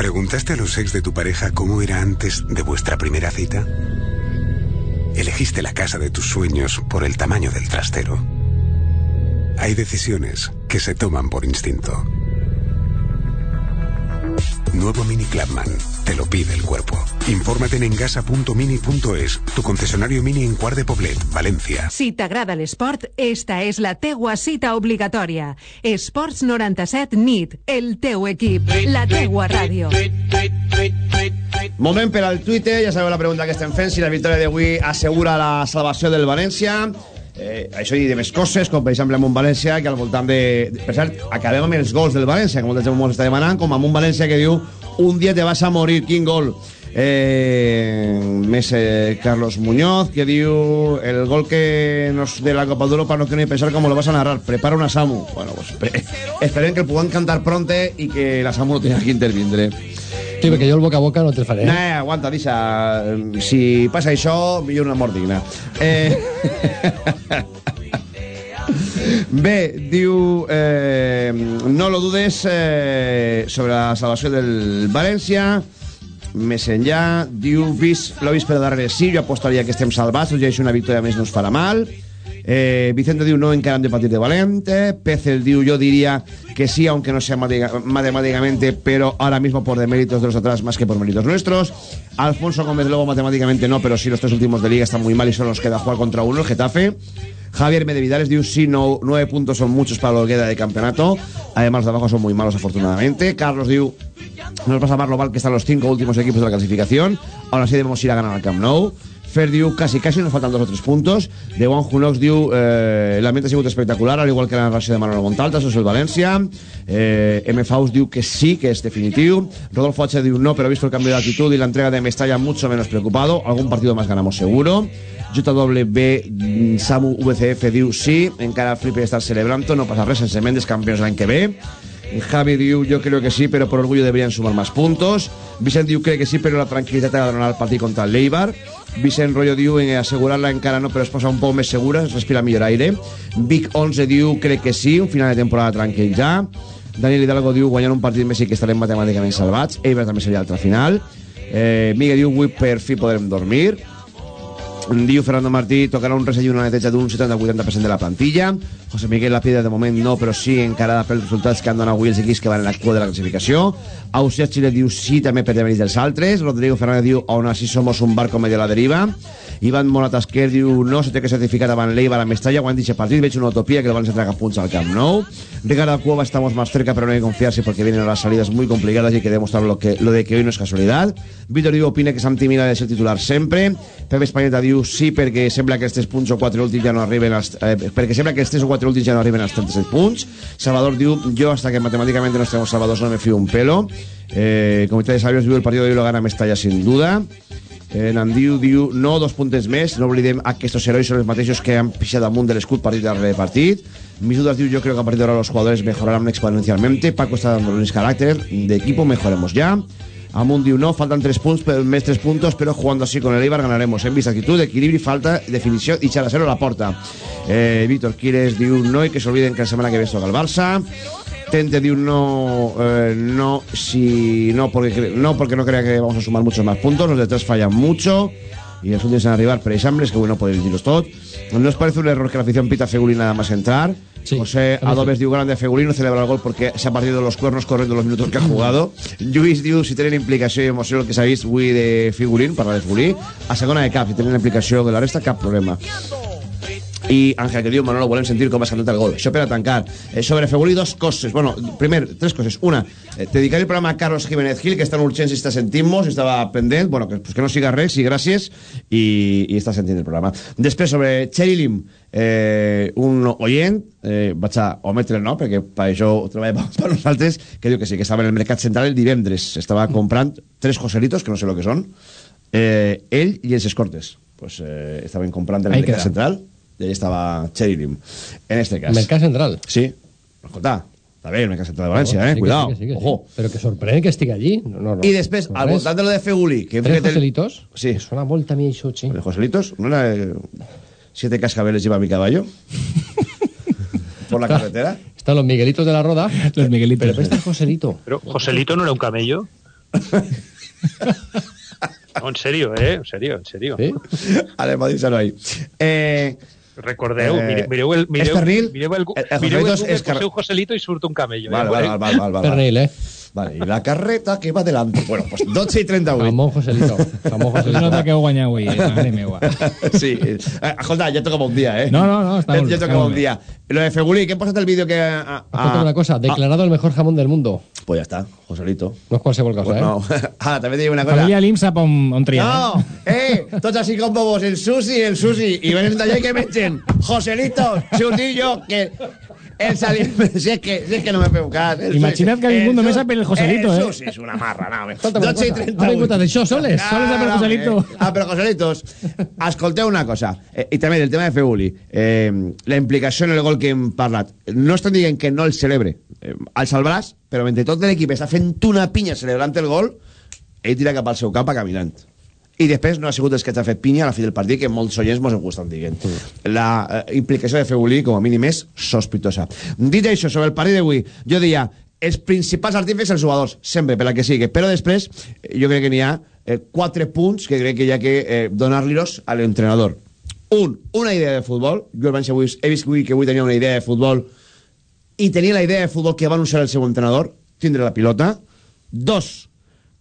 ¿Preguntaste a los ex de tu pareja cómo era antes de vuestra primera cita? ¿Elegiste la casa de tus sueños por el tamaño del trastero? Hay decisiones que se toman por instinto. Nuevo Mini Clubman. Te lo pide el cuerpo. Infórmate en engasa.mini.es, tu concesionario mini en Cuart de Poblet, Valencia. Si t'agrada l'esport, esta és la teua cita obligatòria. Esports 97 NIT, el teu equip, la teua ràdio. Moment per al Twitter, ja sabeu la pregunta que estem fent, si la victòria d'avui assegura la salvació del València. Eh, això i de més coses, com per exemple amb un València que al voltant de... Per cert, acabem amb els gols del València, que molta gent ens està demanant, com amb un València que diu un dia te vas a morir, quin gol. Eh, més eh, Carlos Muñoz, que diu el gol que nos de la Copa d'Europa no quiero ni pensar cómo lo vas a narrar, prepara una Samu. Bueno, pues [LAUGHS] espere- esperen que el puguem cantar pronte y que la Samu no tenga que intervindre. Sí, perquè jo el boca a boca no te'l faré. No, aguanta, deixa. Si passa això, millor una mort digna. Eh... [LAUGHS] Bé, diu... Eh, no lo dudes eh, sobre la salvació del València. Més enllà, diu, vist, per darrere sí, jo apostaria que estem salvats, i així una victòria més no ens farà mal. Eh, Vicente diu, no encara hem de patir de valente. Pezel diu, yo diría que sí, aunque no sea matemáticamente, pero ahora mismo por deméritos de los atrás más que por méritos nuestros. Alfonso Gómez Lobo matemáticamente no, pero sí los tres últimos de liga están muy mal y solo nos queda jugar contra uno, el Getafe. Javier Medevidales diu, sí, no, nueve puntos son muchos para lo que queda de campeonato. Además, los de abajo son muy malos, afortunadamente. Carlos diu, nos pasa lo mal que están los cinco últimos equipos de la clasificación. Aún así debemos ir a ganar al Camp Nou. Fer diu, casi casi nos faltan dos o tres puntos. De Juan Junox diu, eh, l'ambient ha sigut espectacular, al igual que la narració de Manuel Montalta, és el València. Eh, M. Faust diu que sí, que es definitiu. Rodolfo H. diu no, pero visto el cambio de actitud y la entrega de Mestalla mucho menos preocupado. Algún partido más ganamos seguro. JW mm, Samu VCF diu sí, encara flipe estar celebrando, no pasa res, sense Mendes campeons l'any que ve. Javi diu, yo creo que sí, pero por orgullo deberían sumar más puntos. Vicent diu, cree que sí, pero la tranquilidad ha de donar al partido contra el Leibar. Vicent Rollo diu, eh, asegurarla encara no, però es posa un poc més segura, es respira millor aire. Vic 11 diu, cree que sí, un final de temporada tranquil ja. Daniel Hidalgo diu, guanyant un partit més i que estarem matemàticament salvats. Eibar també seria l'altre final. Eh, Miguel diu, avui per fi podrem dormir. Diu Fernando Martí, tocarà un resell i una neteja d'un 70-80% de la plantilla. José Miguel Lapida, de moment no, però sí encarada pels resultats que han donat avui els equips que van en la cua de la classificació. Ausias Chile diu sí, també per devenir dels altres. Rodrigo Fernández diu, aún así somos un barco medio a la deriva. Ivan Monatasquer diu no se té que certificar davant l'Eibar a Mestalla quan dice partit veig una utopia que el València traga punts al Camp Nou. Ricardo Cueva estamos más cerca pero no hay que confiarse porque vienen las salidas muy complicadas y hay que demostrar lo, que, lo de que hoy no es casualidad Víctor diu opina que Santi Mina de ser titular sempre. Pepe Espanyeta diu sí perquè sembla que els 3 punts o 4 últims ja no arriben als, eh, perquè sembla que els 3 o 4 últims ja no arriben als 37 punts. Salvador diu yo hasta que matemáticamente no estemos salvados no me fío un pelo. Eh, Comitè de Sabios diu el partido de hoy lo gana Mestalla sin duda Eh, Nandiu diu no dos puntes més, no oblidem aquests herois són els mateixos que han pixat damunt de l'escut partit darrere partit. Mis dudas diu yo creo que a partir de ahora los jugadores mejorarán exponencialmente. Paco está dándoles carácter de equipo, mejoremos ya. Amunt diu no, faltan tres punts, pero, més tres puntos, pero jugando así con el Eibar ganaremos. En vista actitud, equilibrio, falta, definició i Characero a la porta. Eh, Víctor Quires diu no i que se olviden que la semana que ve toca el Barça. Tente diu no, eh, no, si, no, porque, no, porque no crea que vamos a sumar muchos más puntos. Los de atrás fallan mucho. Y los últimos en arribar preexambres, que bueno, podéis deciros todo. ¿No os parece un error que la afición pita a Feguli nada más entrar? José Adobes diu grande a Feguli no celebra el gol porque se ha partido los cuernos corriendo los minutos que ha jugado. Lluís diu si tenen implicació i emoció el que vist avui de Figulín, parla de Figulí. A segona de cap, si tenen implicació de la resta, cap problema. I Àngel, que diu, Manolo, volem sentir com has cantat el gol. Això per a tancar. Eh, sobre Feguli, dos coses. Bueno, primer, tres coses. Una, eh, dedicar el programa a Carlos Jiménez Gil, que està en urgència i està sentint-nos, estava pendent. Bueno, que, pues que no siga res, i gràcies, i, i està sentint el programa. Després, sobre Cherilim, eh, un oient, eh, vaig a ometre el nom, perquè per això ho treballa [LAUGHS] per, nosaltres, que diu que sí, que estava en el mercat central el divendres. Estava comprant tres joselitos, que no sé lo que són, eh, ell i els escortes. Pues eh, estaven comprant en el Ahí mercat queda. central y ahí estaba Cherilim. En este caso. Mercat Central. Sí. Escolta, está bien el Mercat Central de Valencia, Sí eh? Cuidado. sí, que sí, que sí. Ojo. Pero que sorprende que estigui allí. No, no, no. Després, No al voltant de lo de Feguli, que Tres que Joselitos. Sí. Es una volta a mí això, sí. ¿De Joselitos? ¿No era eh, siete cascabeles lleva mi caballo? [LAUGHS] Por la carretera. Están los Miguelitos de la Roda. [LAUGHS] Los Miguelitos. Pero presta el Joselito. Pero Joselito no era un camello. [LAUGHS] No, en serio, ¿eh? En serio, en serio. Anem a dir-se-lo ahí. Eh, Recordeu, Eh, mire- mireu el... Mireu, és pernil? Mireu el, El- el mireu el Joselito Google, és car- poseu Joselito i surt un camello. Vale, eh? vale, vale, vale, vale, vale. Pernil, eh? Vale, y la carreta que va delante. Bueno, pues 12 y 38. Jamón Joselito. Jamón Es Joselito. nota que heu guanyat avui, eh? Mare meua. [LAUGHS] Sí. Eh, escolta, ya tocaba un día, ¿eh? No, no, no, Eh, muy Ya tocaba un día. Lo de Feguli, ¿qué pasa el vídeo que... ah, Escolta ah, una cosa, declarado el mejor jamón del mundo. Pues ya está, Joselito. No es qualsevol cosa, Pues eh? no. [LAUGHS] Ahora, también te digo una cosa. Família Lim sap on, on triar. No, eh, tots així com bobos, el sushi, el sushi, i venen d'allà i que mengen Joselito, Churrillo, que els aliments, [LAUGHS] si és que, si és que no me feu cas. el Imagina't que ningú el només su- sap el Joselito, el eh? sushi és una marra, no, una 12 i cosa, 38. ha vingut a d'això soles. Soles el home. Joselito. Ah, però Joselitos, escolteu una cosa, eh, i també del tema de Feuli, eh, la implicació en el gol que hem parlat, no estan dient que no el celebre, eh, el braç, però mentre tot l'equip està fent una pinya celebrant el gol, ell tira cap al seu cap a caminant. I després no ha sigut els que t'ha fet pinya a la fi del partit, que molts oients mos ho estan dient. La eh, implicació de Feulí, com a mínim, és sospitosa. Dit això, sobre el partit d'avui, jo diria, els principals artífexs els jugadors, sempre, per la que sigui, però després jo crec que n'hi ha eh, quatre punts que crec que hi ha que eh, donar-los a l'entrenador. Un, una idea de futbol. Jo el València avui, he vist avui que avui tenia una idea de futbol i tenia la idea de futbol que va anunciar el seu entrenador, tindre la pilota. Dos,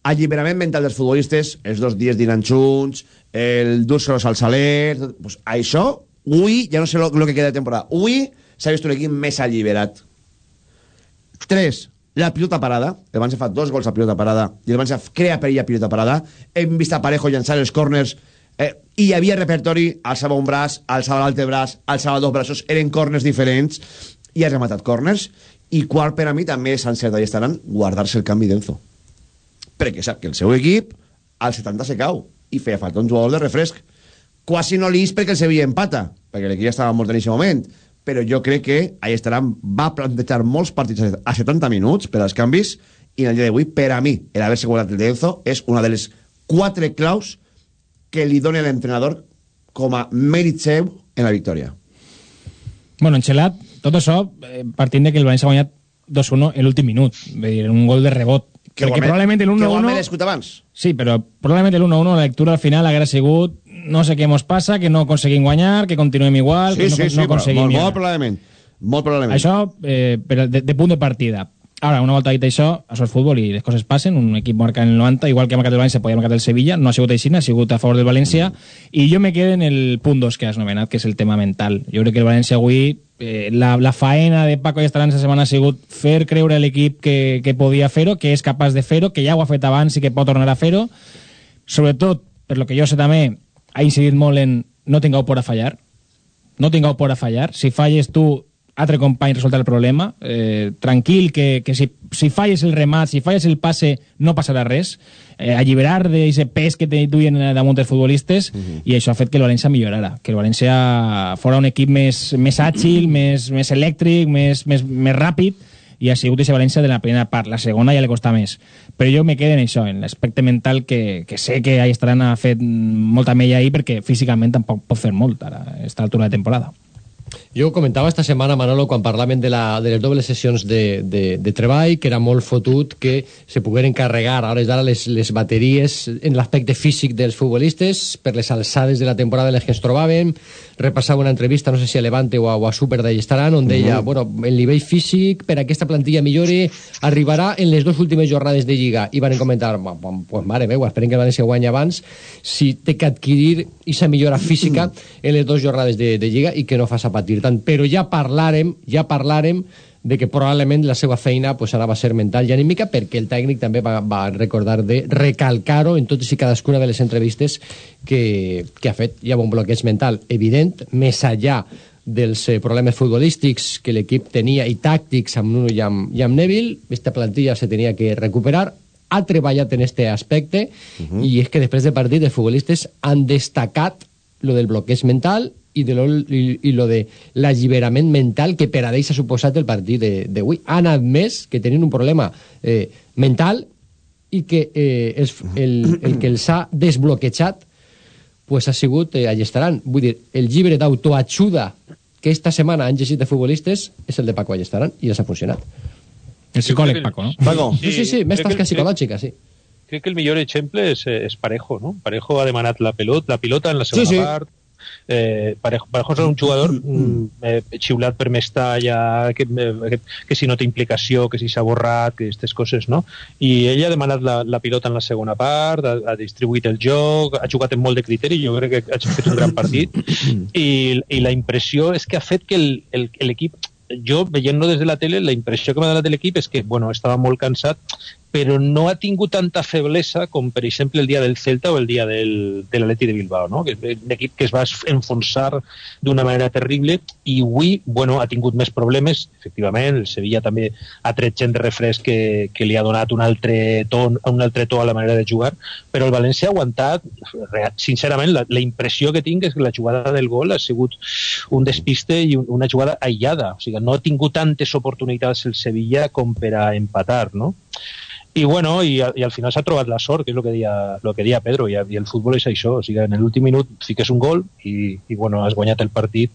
alliberament mental dels futbolistes, els dos dies dinant junts, el dur-se-los al saler... tot- Pues això, avui, ja no sé el que queda de temporada, avui s'ha vist un equip més alliberat. Tres, la pilota parada. El València fa dos gols a pilota parada i el València crea perill a pilota parada. Hem vist a Parejo llançar els corners eh, i hi havia repertori, alçava un braç, alçava l'altre braç, alçava dos braços, eren corners diferents i ha rematat corners. I quart, per a mi, també és encertat i estaran guardar-se el canvi d'Enzo. Perquè sap que el seu equip al 70 se cau i feia falta un jugador de refresc. Quasi no li és perquè el Sevilla empata, perquè l'equip ja estava mort en aquest moment, però jo crec que ahí estaran, va plantejar molts partits a 70 minuts per als canvis i en el dia d'avui, per a mi, el haver-se guardat el d'Enzo és una de les quatre claus que li dona l'entrenador com a mèrit seu en la victòria. Bueno, enxelat, tot això eh, partint de que el València ha guanyat 2-1 en l'últim minut. Dir, un gol de rebot. Que Perquè probablement el que igualment 1-1... l'he escut abans. Sí, però probablement el 1-1, la lectura al final haguera sigut no sé què mos passa, que no aconseguim guanyar, que continuem igual, Sí, que no, sí, sí, no però aconseguim... molt, molt probablement. Molt probablement. Això, eh, per, de, de punt de partida. Ara, una volta dit això, això és futbol i les coses passen, un equip marca en el 90, igual que ha marcat el València, podia marcar el Sevilla, no ha sigut així, ha sigut a favor del València, i jo me quedo en el punt 2 que has nomenat, que és el tema mental. Jo crec que el València avui, eh, la, la faena de Paco i Estarán aquesta setmana ha sigut fer creure a l'equip que, que podia fer-ho, que és capaç de fer-ho, que ja ho ha fet abans i que pot tornar a fer-ho. Sobretot, per lo que jo sé també, ha incidit molt en no tingueu por a fallar, no tingueu por a fallar. Si falles tu, altre company resolta el problema. Eh, tranquil, que, que si, si falles el remat, si falles el passe, no passarà res. Eh, alliberar d'aquest pes que te duien damunt els futbolistes uh -huh. i això ha fet que el València millorara, que el València fora un equip més, més àgil, més, més elèctric, més, més, més ràpid, i ha sigut aquesta València de la primera part. La segona ja li costa més. Però jo me quedo en això, en l'aspecte mental que, que sé que ahí estaran ha fet molta mella ahir perquè físicament tampoc pot fer molt ara, a aquesta altura de temporada. Jo comentava esta setmana, Manolo, quan parlaven de, la, de les dobles sessions de, de, de treball, que era molt fotut que se pogueren carregar a hores d'ara les, les bateries en l'aspecte físic dels futbolistes per les alçades de la temporada en les que ens trobàvem. Repassava una entrevista, no sé si a Levante o a, o a Super d'ahí estaran, on deia, uh -huh. bueno, el nivell físic per a aquesta plantilla millore arribarà en les dues últimes jornades de Lliga. I van comentar, pues mare meva, esperen que el València guanyi abans, si té que adquirir aquesta millora física en les dues jornades de, de Lliga i que no faça patir tant. Però ja parlarem, ja parlarem de que probablement la seva feina pues, ara va ser mental i anímica perquè el tècnic també va, va recordar de recalcar-ho en totes i cadascuna de les entrevistes que, que ha fet. Hi ha un bloqueig mental evident, més allà dels eh, problemes futbolístics que l'equip tenia i tàctics amb Nuno i amb, i amb Neville, aquesta plantilla se tenia que recuperar, ha treballat en este aspecte uh -huh. i és que després del partit els futbolistes han destacat lo del bloqueig mental i, de lo, i, i lo de l'alliberament mental que per a ells ha suposat el partit d'avui. Han admès que tenen un problema eh, mental i que eh, els, el, el que els ha desbloquejat pues ha sigut eh, Allestaran. Vull dir, el llibre d'autoajuda que esta setmana han llegit de futbolistes és el de Paco Allestaran i els ha funcionat. El psicòleg, Paco, no? Paco. Sí, sí, sí, més tasca psicològica, sí. Crec que el millor exemple és, és Parejo, no? Parejo ha demanat la pelota, la pilota en la segona Sí, sí. part, eh, Parejo, Parejo és un jugador mm, eh, xiulat per Mestalla, que, eh, que si no té implicació, que si s'ha borrat, que aquestes coses, no? I ell ha demanat la, la pilota en la segona part, ha, ha distribuït el joc, ha jugat amb molt de criteri, jo crec que ha fet un gran partit, i, i la impressió és que ha fet que el- el- que l'equip jo, veient-lo des de la tele, la impressió que m'ha donat l'equip és que, bueno, estava molt cansat, però no ha tingut tanta feblesa com, per exemple, el dia del Celta o el dia del, de l'Atleti de Bilbao, no? que és un equip que es va enfonsar d'una manera terrible i avui, bueno, ha tingut més problemes, efectivament, el Sevilla també ha tret gent de refresc que, que li ha donat un altre, to, un altre to a la manera de jugar, però el València ha aguantat, sincerament, la, la impressió que tinc és que la jugada del gol ha sigut un despiste i un, una jugada aïllada, o sigui, no ha tingut tantes oportunitats el Sevilla com per a empatar, no? I bueno, i, i al final s'ha trobat la sort, que és el que deia, lo que deia Pedro, i, i el futbol és això, o sigui, en l'últim minut fiques un gol i, i bueno, has guanyat el partit.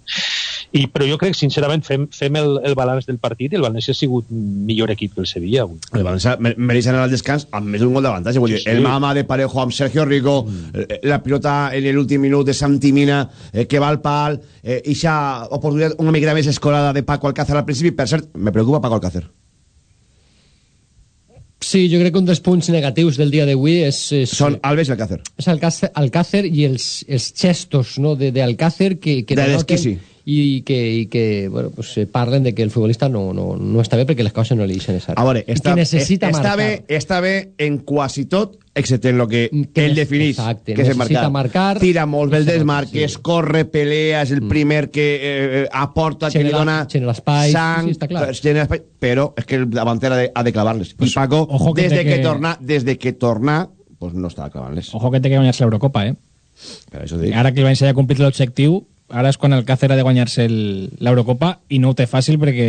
I, però jo crec, sincerament, fem, fem el, el balanç del partit i el València ha sigut millor equip que el Sevilla avui. El València me- mereix anar al descans amb més d'un gol d'avantatge. Vull dir, Sí, sí. el mama de Parejo amb Sergio Rico, eh, la pilota en l'últim minut de Santi Mina, eh, que va al pal, eh, ixa oportunitat una miqueta més escolada de Paco Alcácer al principi. Per cert, me preocupa Paco Alcácer. Sí, jo crec que un dels punts negatius del dia d'avui és... és Són Alves i Alcácer. és Alcácer, Alcácer i els, els gestos no, de, de Alcácer que, que De desquici. i que, i que bueno, pues, eh, parlen de que el futbolista no, no, no està bé perquè les coses no li deixen estar. A veure, està, que necessita està, marcar. bé, està bé en quasi tot, excepte en lo que, Que ell defineix, exacte, que és el necessita marcar. Tira molt bé el Exacte, desmarques, corre, pelea, és el primer que eh, aporta, que li Genera- dona genera espai, sang, sí, sí, està clar. genera espai, però és que el davanter ha de, ha de clavar-les. I Paco, ojo que des de que, que- torna, des de que torna, pues no estava clavant-les. Ojo que té que guanyar-se l'Eurocopa, eh? Per això dic. Ara que el València ja ha complit l'objectiu, ara és quan el Càcer ha de guanyar-se l'Eurocopa i no ho té fàcil perquè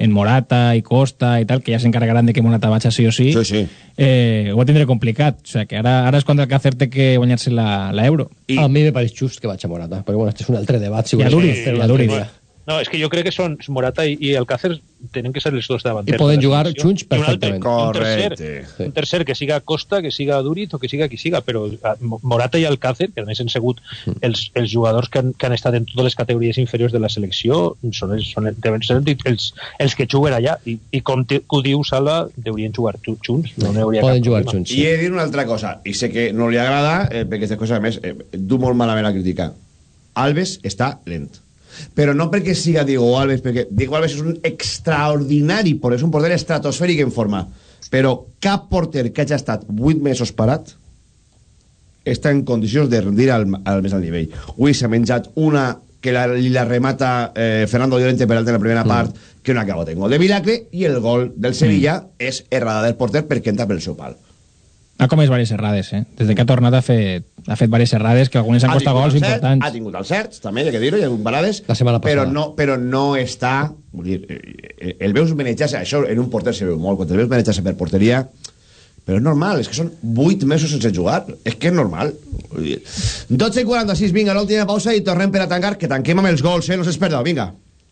en Morata i Costa i tal, que ja s'encarregaran de que Morata vagi sí o sí, Sí, sí. Eh, ho va tindre complicat. O sigui, que ara, ara és quan el Càcer té que guanyar-se la, la Euro. I... A mi me pareix just que vaig a Morata, però bueno, este és un altre debat. Si I a un i a dia. No, és que jo crec que són Morata i, i Alcácer tenen que ser els dos I davanters. poden jugar junts I un altre, perfectament. Un tercer, un tercer que siga Costa, que siga Durit o que siga qui siga, però eh, Morata i Alcácer, que a més han sigut els, els jugadors que han, que han estat en totes les categories inferiors de la selecció, són els, són, deuen ser els, els que juguen allà. I, i com te, que ho diu Salva, deurien jugar tu- junts. No hauria Poden jugar problema. junts. I he de dir una altra cosa, i sé que no li agrada, eh, perquè aquestes coses, a més, eh, du molt malament la crítica. Alves està lent. Però no perquè siga Diego Alves, perquè Diego Alves és un extraordinari, por és un porter estratosfèric en forma. Però cap porter que hagi estat 8 mesos parat està en condicions de rendir al, al més alt nivell. Avui s'ha menjat una que la, li la remata eh, Fernando Llorente per alta en la primera part, que no acabo tengo de milagre, i el gol del Sevilla és errada del porter perquè entra pel seu pal. Ha comès diverses errades, eh? Des de que ha tornat ha fet, ha fet diverses errades que algunes han costat gols cert, importants. Ha tingut els certs, també, hi ha que dir-ho, hi ha hagut parades. La setmana però passada. no, però no està... Vull dir, eh, el veus manejar-se, això en un porter se veu molt, quan el veus manejar-se per porteria, però és normal, és que són 8 mesos sense jugar, és que és normal. Vull dir, 12 i 46, vinga, l'última pausa i tornem per a tancar, que tanquem amb els gols, eh? No s'es perdó, vinga.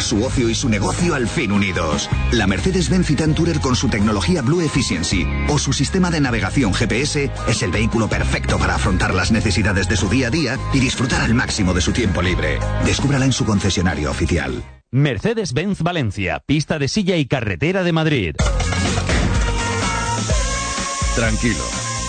Su ocio y su negocio al fin unidos. La Mercedes-Benz Citan Tourer con su tecnología Blue Efficiency o su sistema de navegación GPS es el vehículo perfecto para afrontar las necesidades de su día a día y disfrutar al máximo de su tiempo libre. Descúbrala en su concesionario oficial. Mercedes-Benz Valencia, pista de silla y carretera de Madrid. Tranquilo.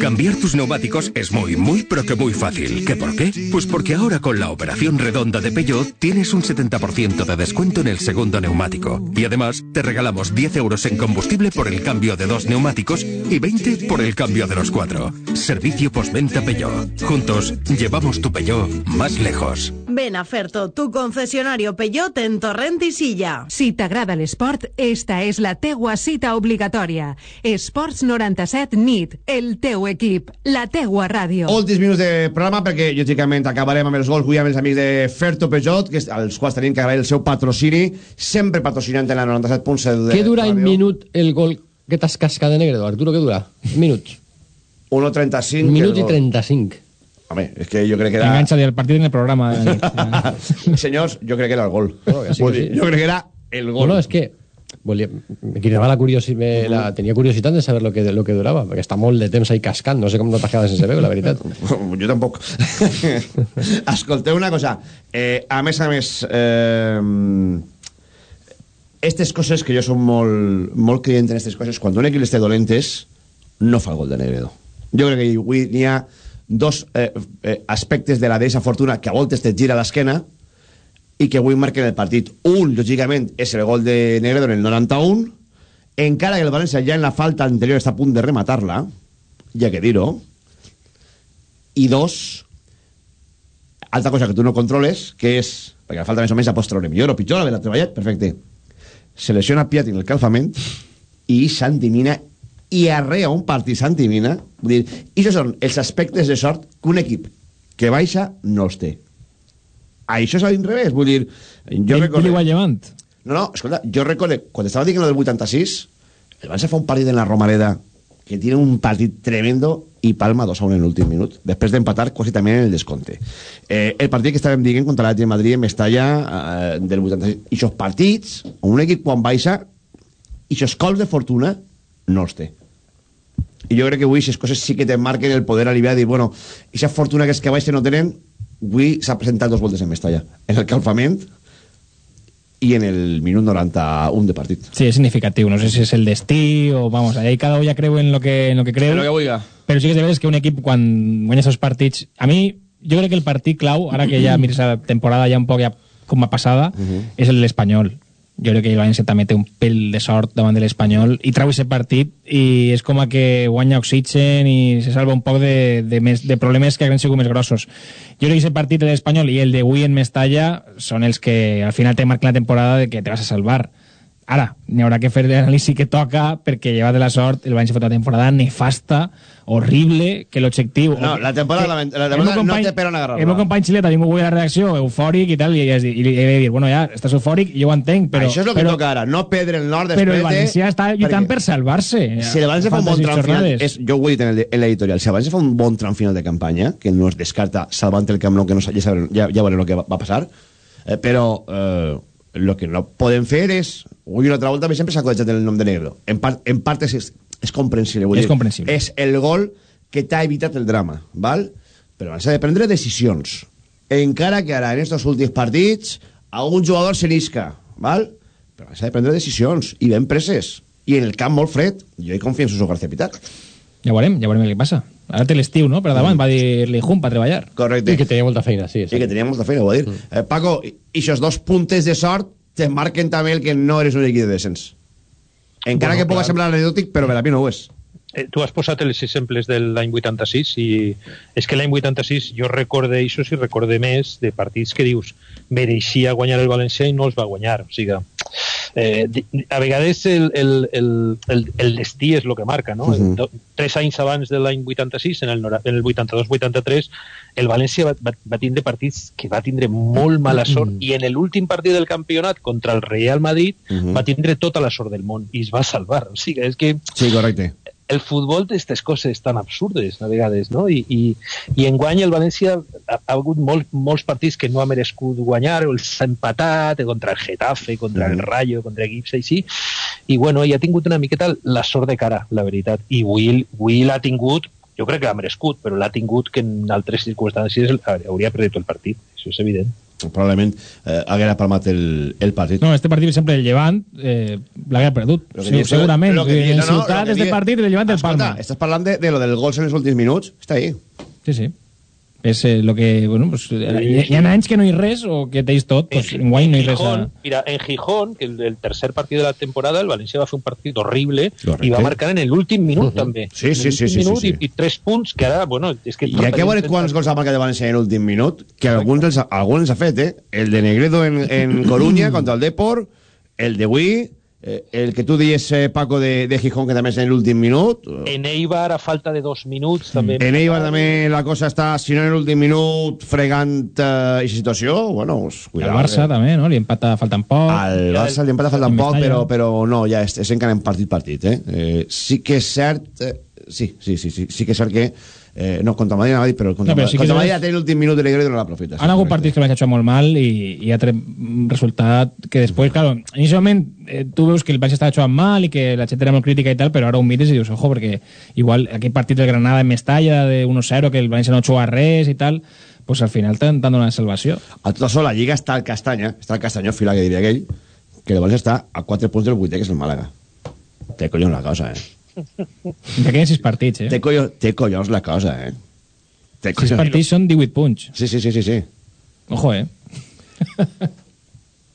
Cambiar tus neumáticos es muy, muy, pero que muy fácil. ¿Qué por qué? Pues porque ahora con la operación redonda de Peugeot tienes un 70% de descuento en el segundo neumático. Y además te regalamos 10 euros en combustible por el cambio de dos neumáticos y 20 por el cambio de los cuatro. Servicio postventa Peugeot. Juntos llevamos tu Peugeot más lejos. Ven a Ferto, tu concesionario Peugeot en Torrent i Silla. Si t'agrada l'esport, esta és la teua cita obligatòria. Esports 97 NIT, el teu equip, la teua ràdio. Últims minuts de programa perquè, lògicament, acabarem amb els gols avui amb els amics de Ferto Peugeot, que, als quals tenim que agrair el seu patrocini, sempre patrocinant en la 97.7 de Què dura en minut el gol que t'has cascat de Negredo, Arturo? Què dura? Minuts. 1.35. Un minut i el gol. 35. Home, és que jo crec que era... Enganxa-li el partit en el programa. nit. [LAUGHS] Senyors, jo crec que era el gol. No, que sí, sí. Jo crec que era el No, gol. no, és que volia, me cridava la curiosi, me, la, tenia curiositat de saber lo que, lo que durava, perquè està molt de temps ahí cascant, no sé com no t'has quedat sense veu, la veritat. [LAUGHS] jo tampoc. [LAUGHS] Escolteu una cosa. Eh, a més a més, eh, aquestes coses que jo som molt, molt creient en aquestes coses, quan un equip les té dolentes, no fa el gol de Negredo. Jo crec que avui n'hi ha dos eh, eh, aspectes de la deixa fortuna que a voltes te gira l'esquena i que avui marquen el partit. Un, lògicament, és el gol de Negredo en el 91, encara que el València ja en la falta anterior està a punt de rematar-la, ja que dir-ho, i dos, altra cosa que tu no controles, que és, perquè la falta més o menys la pots treure millor o pitjor, haver-la treballat, perfecte. Se lesiona Piatti en el calfament i Santi Mina i arrea un partit Santi Mina. Vull dir, i això són els aspectes de sort que un equip que baixa no els té. Això és a l'inrevés, vull dir... Jo ho ha llevant. No, no, escolta, jo recordo, quan estava dient lo del 86, el Barça fa un partit en la Romareda que tiene un partit tremendo i palma 2 a 1 en l'últim minut, després d'empatar quasi també en el descompte. Eh, el partit que estàvem dient contra l'Atleti de Madrid en Mestalla eh, del 86. I aquests partits, un equip quan baixa, i aquests cols de fortuna, no els té. I jo crec que avui aquestes coses sí que te marquen el poder aliviar, dir, bueno, aquesta fortuna que és que baix no tenen, avui s'ha presentat dos voltes en Mestalla. En el calfament, i en el minut 91 de partit. Sí, és significatiu. No sé si és el destí o, vamos, ahí cada uno ya creu en lo que, en lo que creu. En lo que. Però sí que és veritat que un equip, quan guanya aquests partits... A mi, jo crec que el partit clau, ara que ja mires la temporada ja un poc ja com a passada, uh -huh. és l'Espanyol. Jo crec que el València també té un pèl de sort davant de l'Espanyol i trau aquest partit i és com a que guanya oxigen i se salva un poc de, de, més, de problemes que han sigut més grossos. Jo crec que aquest partit de l'Espanyol i el d'avui en Mestalla són els que al final te marquen la temporada de que te vas a salvar. Ara, n'hi haurà que fer l'anàlisi que toca perquè lleva de la sort el València fet una temporada nefasta, horrible, que l'objectiu... No, la temporada, la, la temporada no té per on agarrar-la. El meu company Xilet ha vingut avui a la redacció eufòric i tal, i, i, i de dir, bueno, ja, estàs eufòric, jo ho entenc, però... Això és el que però, toca ara, no perdre el nord després Però el València està lluitant per salvar-se. Si el València fa un bon tram final, és, jo ho he dit en l'editorial, si el València fa un bon tram final de campanya, que no es descarta salvant el Camp Nou, que no, ja, sabrem, ja, ja veurem el que va, va passar, eh, però eh, el que no podem fer és... Avui una altra volta mi sempre s'ha codejat el nom de Negro. En part, en part és, és comprensible. Vull És dir, comprensible. És el gol que t'ha evitat el drama, val? Però s'ha de prendre decisions. Encara que ara, en estos últims partits, algun jugador se n'isca, val? Però s'ha de prendre decisions, i ben preses. I en el camp molt fred. Jo hi confio en Suso García Pitar. Ja veurem, ja veurem què passa. Ara té l'estiu, no?, per davant, va dir-li Jum per treballar. Correcte. I que tenia molta feina, sí. Sí, que tenia molta feina, ho va dir. Mm. Eh, Paco, i aquests dos puntes de sort te marquen també el que no eres un equip de descens. Encara Bueno, que puga clar. semblar anecdòtic, però per a mi no ho és. Eh, tu has posat els exemples de l'any 86 i és que l'any 86 jo recorde això i recorde més de partits que dius mereixia guanyar el València i no els va guanyar o sigui, eh, a vegades el, el, el, el, el destí és el que marca no? Mhm. Do- tres anys abans de l'any 86 en el, en el 82-83 el València va, va, va tindre partits que va tindre molt mala sort i en l'últim partit del campionat contra el Real Madrid Mhm. va tindre tota la sort del món i es va salvar o sigui, és que Sí, correcte. El futbol té aquestes coses tan absurdes a vegades, no? I, i, i enguany el València ha, ha hagut molt, molts partits que no ha merescut guanyar, o els ha empatat contra el Getafe, contra el Rayo, contra equips així, i bueno, i ha tingut una miqueta la sort de cara, la veritat, i Will, Will ha tingut jo crec que l'ha merescut, però l'ha tingut que en altres circumstàncies hauria perdut el partit, això és evident. Probablement eh, haguera palmat el, el partit. No, este partit, per exemple, el Llevant eh, l'hagués perdut, sí, dius- segurament. lo que dius- en no, no, ciutat, que este dius- partit, el Llevant Escolta, Palma. estàs parlant de, de lo del gols en els últims minuts? Està ahí. Sí, sí. És eh, lo que, bueno, pues, hi, hi ha anys que no hi res o que tens tot, pues, en guany no hi res. Gijón, A... mira, en Gijón, que el, el tercer partido de la temporada, el Valencia va fer un partit horrible Correcte. i va marcar en l'últim minut, també. Sí, sí, sí, sí, sí, sí. I, I tres punts que ara, bueno, és que... I que veure quants gols ha marcat el València en l'últim minut, que alguns els, alguns els ha fet, eh? El de Negredo en, en Coruña [CLEARS THROAT] contra el Depor, el de Wii, eh, el que tu dies, eh, Paco, de, de Gijón, que també és en l'últim minut. En Eibar, a falta de dos minuts, també... En Eibar també la cosa està, si no en l'últim minut, fregant eh, aquesta situació, bueno, pues, El cuidado. Barça eh. també, no? Li empata faltant poc. Al Barça li empata faltant el poc, Mestalla. però, però no, ja és, és encara en partit-partit. Eh? Eh, sí que és cert... Eh, sí, sí, sí, sí, sí que és cert que... Eh, no, contra Madrid anava a dir, però contra, No, però sí contra Madrid ja té l'últim minut de Negredo i no l'aprofita. Han hagut partits que l'han hecho molt mal i, i ha tret un resultat que després, claro, inicialment eh, tu veus que el Barça estava jugant mal i que la gent era molt crítica i tal, però ara ho mires i dius, ojo, perquè igual aquell partit del Granada en Mestalla de 1-0, que el València no juga res i tal, pues al final t'han donat salvació. A tot això, la Lliga està al castanya, està al castanyó fila, que diria aquell, que el València està a 4 punts del vuitè, que és el Màlaga. Té collons la cosa, eh? Ja queden 6 partits, eh? Té, collons, té collons la cosa, eh? Té 6 partits són 18 punts. Sí, sí, sí, sí, sí. Ojo, eh?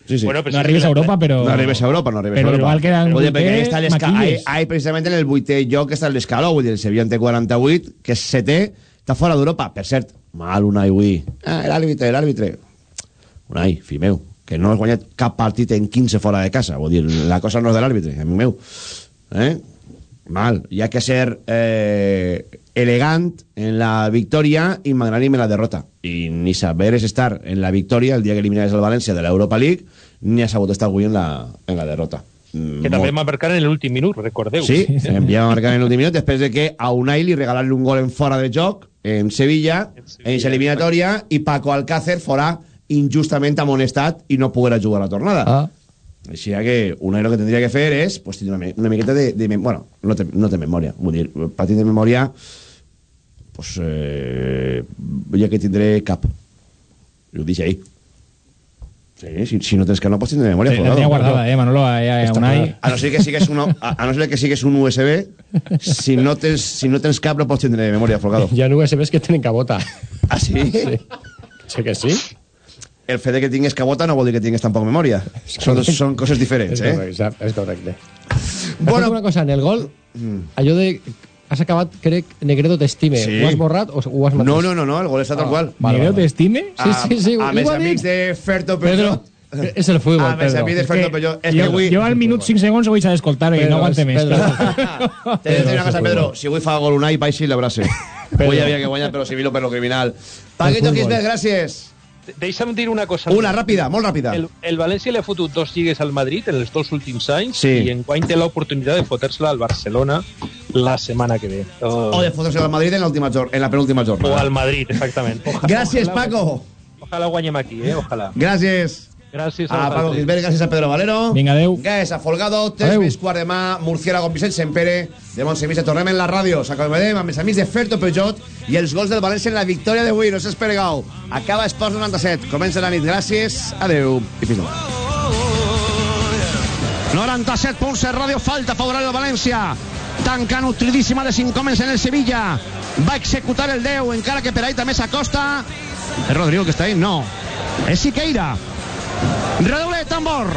Sí, sí. Bueno, però No sí arribes a Europa, però- No arribes a Europa, no arribes però a Europa. igual queda en vuitè, perquè està maquilles. ai, precisament en el vuitè lloc està l'escaló, vull dir, el Sevilla en té 48, que és setè, està fora d'Europa. Per cert, mal Unai avui. Ah, l'àrbitre, l'àrbitre. Unai, fill meu, que no has guanyat cap partit en 15 fora de casa. Vull dir, la cosa no és de l'àrbitre, amic meu. Eh? Mal. Hi ha que ser eh, elegant en la victòria i magnànim en la derrota. I ni saber és estar en la victòria el dia que eliminaves el València de l'Europa League, ni ha sabut estar avui en la, en la derrota. Que també va marcar en l'últim minut, recordeu. Sí, [LAUGHS] enviava a marcar en l'últim minut després de que a Unai li regalar un gol en fora de joc en Sevilla, en aquesta eliminatòria i Paco Alcácer fora injustament amonestat i no poguera jugar a la tornada. Ah. Així que Unai el que tindria que fer és pues, tindre una, una miqueta de, de... Bueno, no té, no té memòria. Vull dir, patit de memòria pues, eh, ja que tindré cap. I ho dic ahí. Sí, si, si no tens que no pots tindre memòria. Sí, la tenía guardada, eh, Manolo, ahí a Està Unai. A no ser que sigues, uno, a, a no ser que sigues un USB, si no tens, si no tens cap no pots tindre memòria, Folgado. Hi [LAUGHS] ha USBs que tenen cabota. Ah, sí? Sí. Sí que sí. El fet de que tingues cabota no vol dir que tingues tampoc memòria. Són, són coses diferents, És eh? correcte, és correcte. Bueno, una cosa, en el gol, allò de... Has acabat, crec, Negredo t'estime. Sí. Ho has borrat o ho has mateix? No, no, no, no, el gol està tal Ah, qual. vale, ¿Negredo vale. te estime? Sí, sí, sí. A, a ho més amics de Ferto Pedro, Peugeot... és el futbol, A més Pedro. amics de Es Ferto Peugeot... És que avui... yo al minut 5 segundos voy a escoltar Pedro, no aguante més. Pedro. [LAUGHS] T'he de dir una cosa, Pedro. Si avui fa gol Unai, baixi i l'abrace. Avui havia que guanyar, però civil o per lo criminal. Paquito. Quisbert, gràcies. Deixa'm dir una cosa. Una, ràpida, molt ràpida. El, el València li ha fotut dos lligues al Madrid en els dos últims anys Sí. i enguany té l'oportunitat de fotre-se-la al Barcelona la setmana que ve. O de fotos al Madrid en, en la penúltima o jornada. al Madrid, exactament. Ojalà, [LAUGHS] Gràcies, ojalà, Paco. Ojalà guanyem aquí, eh? Ojalà. Gràcies. Gràcies A Paco vosaltres. Quisbert, gràcies a Pedro Valero. Vinga, adeu. Gràcies a Folgado, 3 Adeu. més quart demà, Murciélago amb Vicent Sempere, de Montsemís, tornem en la ràdio, s'acomodem amb els amics de Ferto Peugeot i els gols del València en la victòria d'avui, no s'esperegau. Acaba Esports 97, comença la nit, gràcies, adeu i fins demà. 97.7 Ràdio, falta favorable al València. Tanca nutridíssima de 5 homes en el Sevilla. Va executar el 10, encara que per ahí també s'acosta. És Rodrigo que està ahí? No. És Siqueira. Redoble de tambor,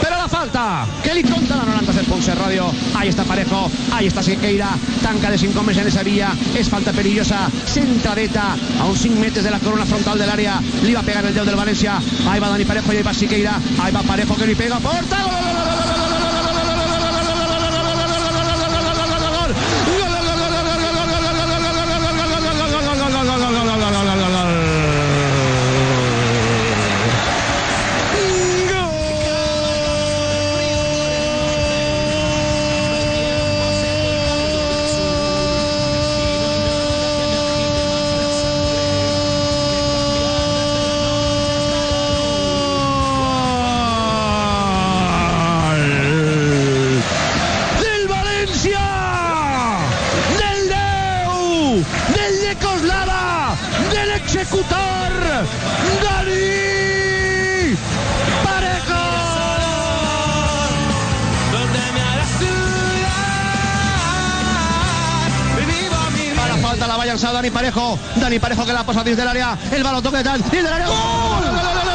pero la falta. ¿Qué le conta la 97.7 Radio? Ahí está Parejo, ahí está Siqueira. Tanca de 5 homes en esa vía. Es falta perillosa. Centradeta a uns 5 metres de la corona frontal del área. Le iba a pegar el 10 del Valencia. Ahí va Dani Parejo y ahí va Siqueira. Ahí va Parejo que le pega. ¡Porta! Dani Parejo que la posa dins de l'àrea el baló toquetat dins de l'àrea gol!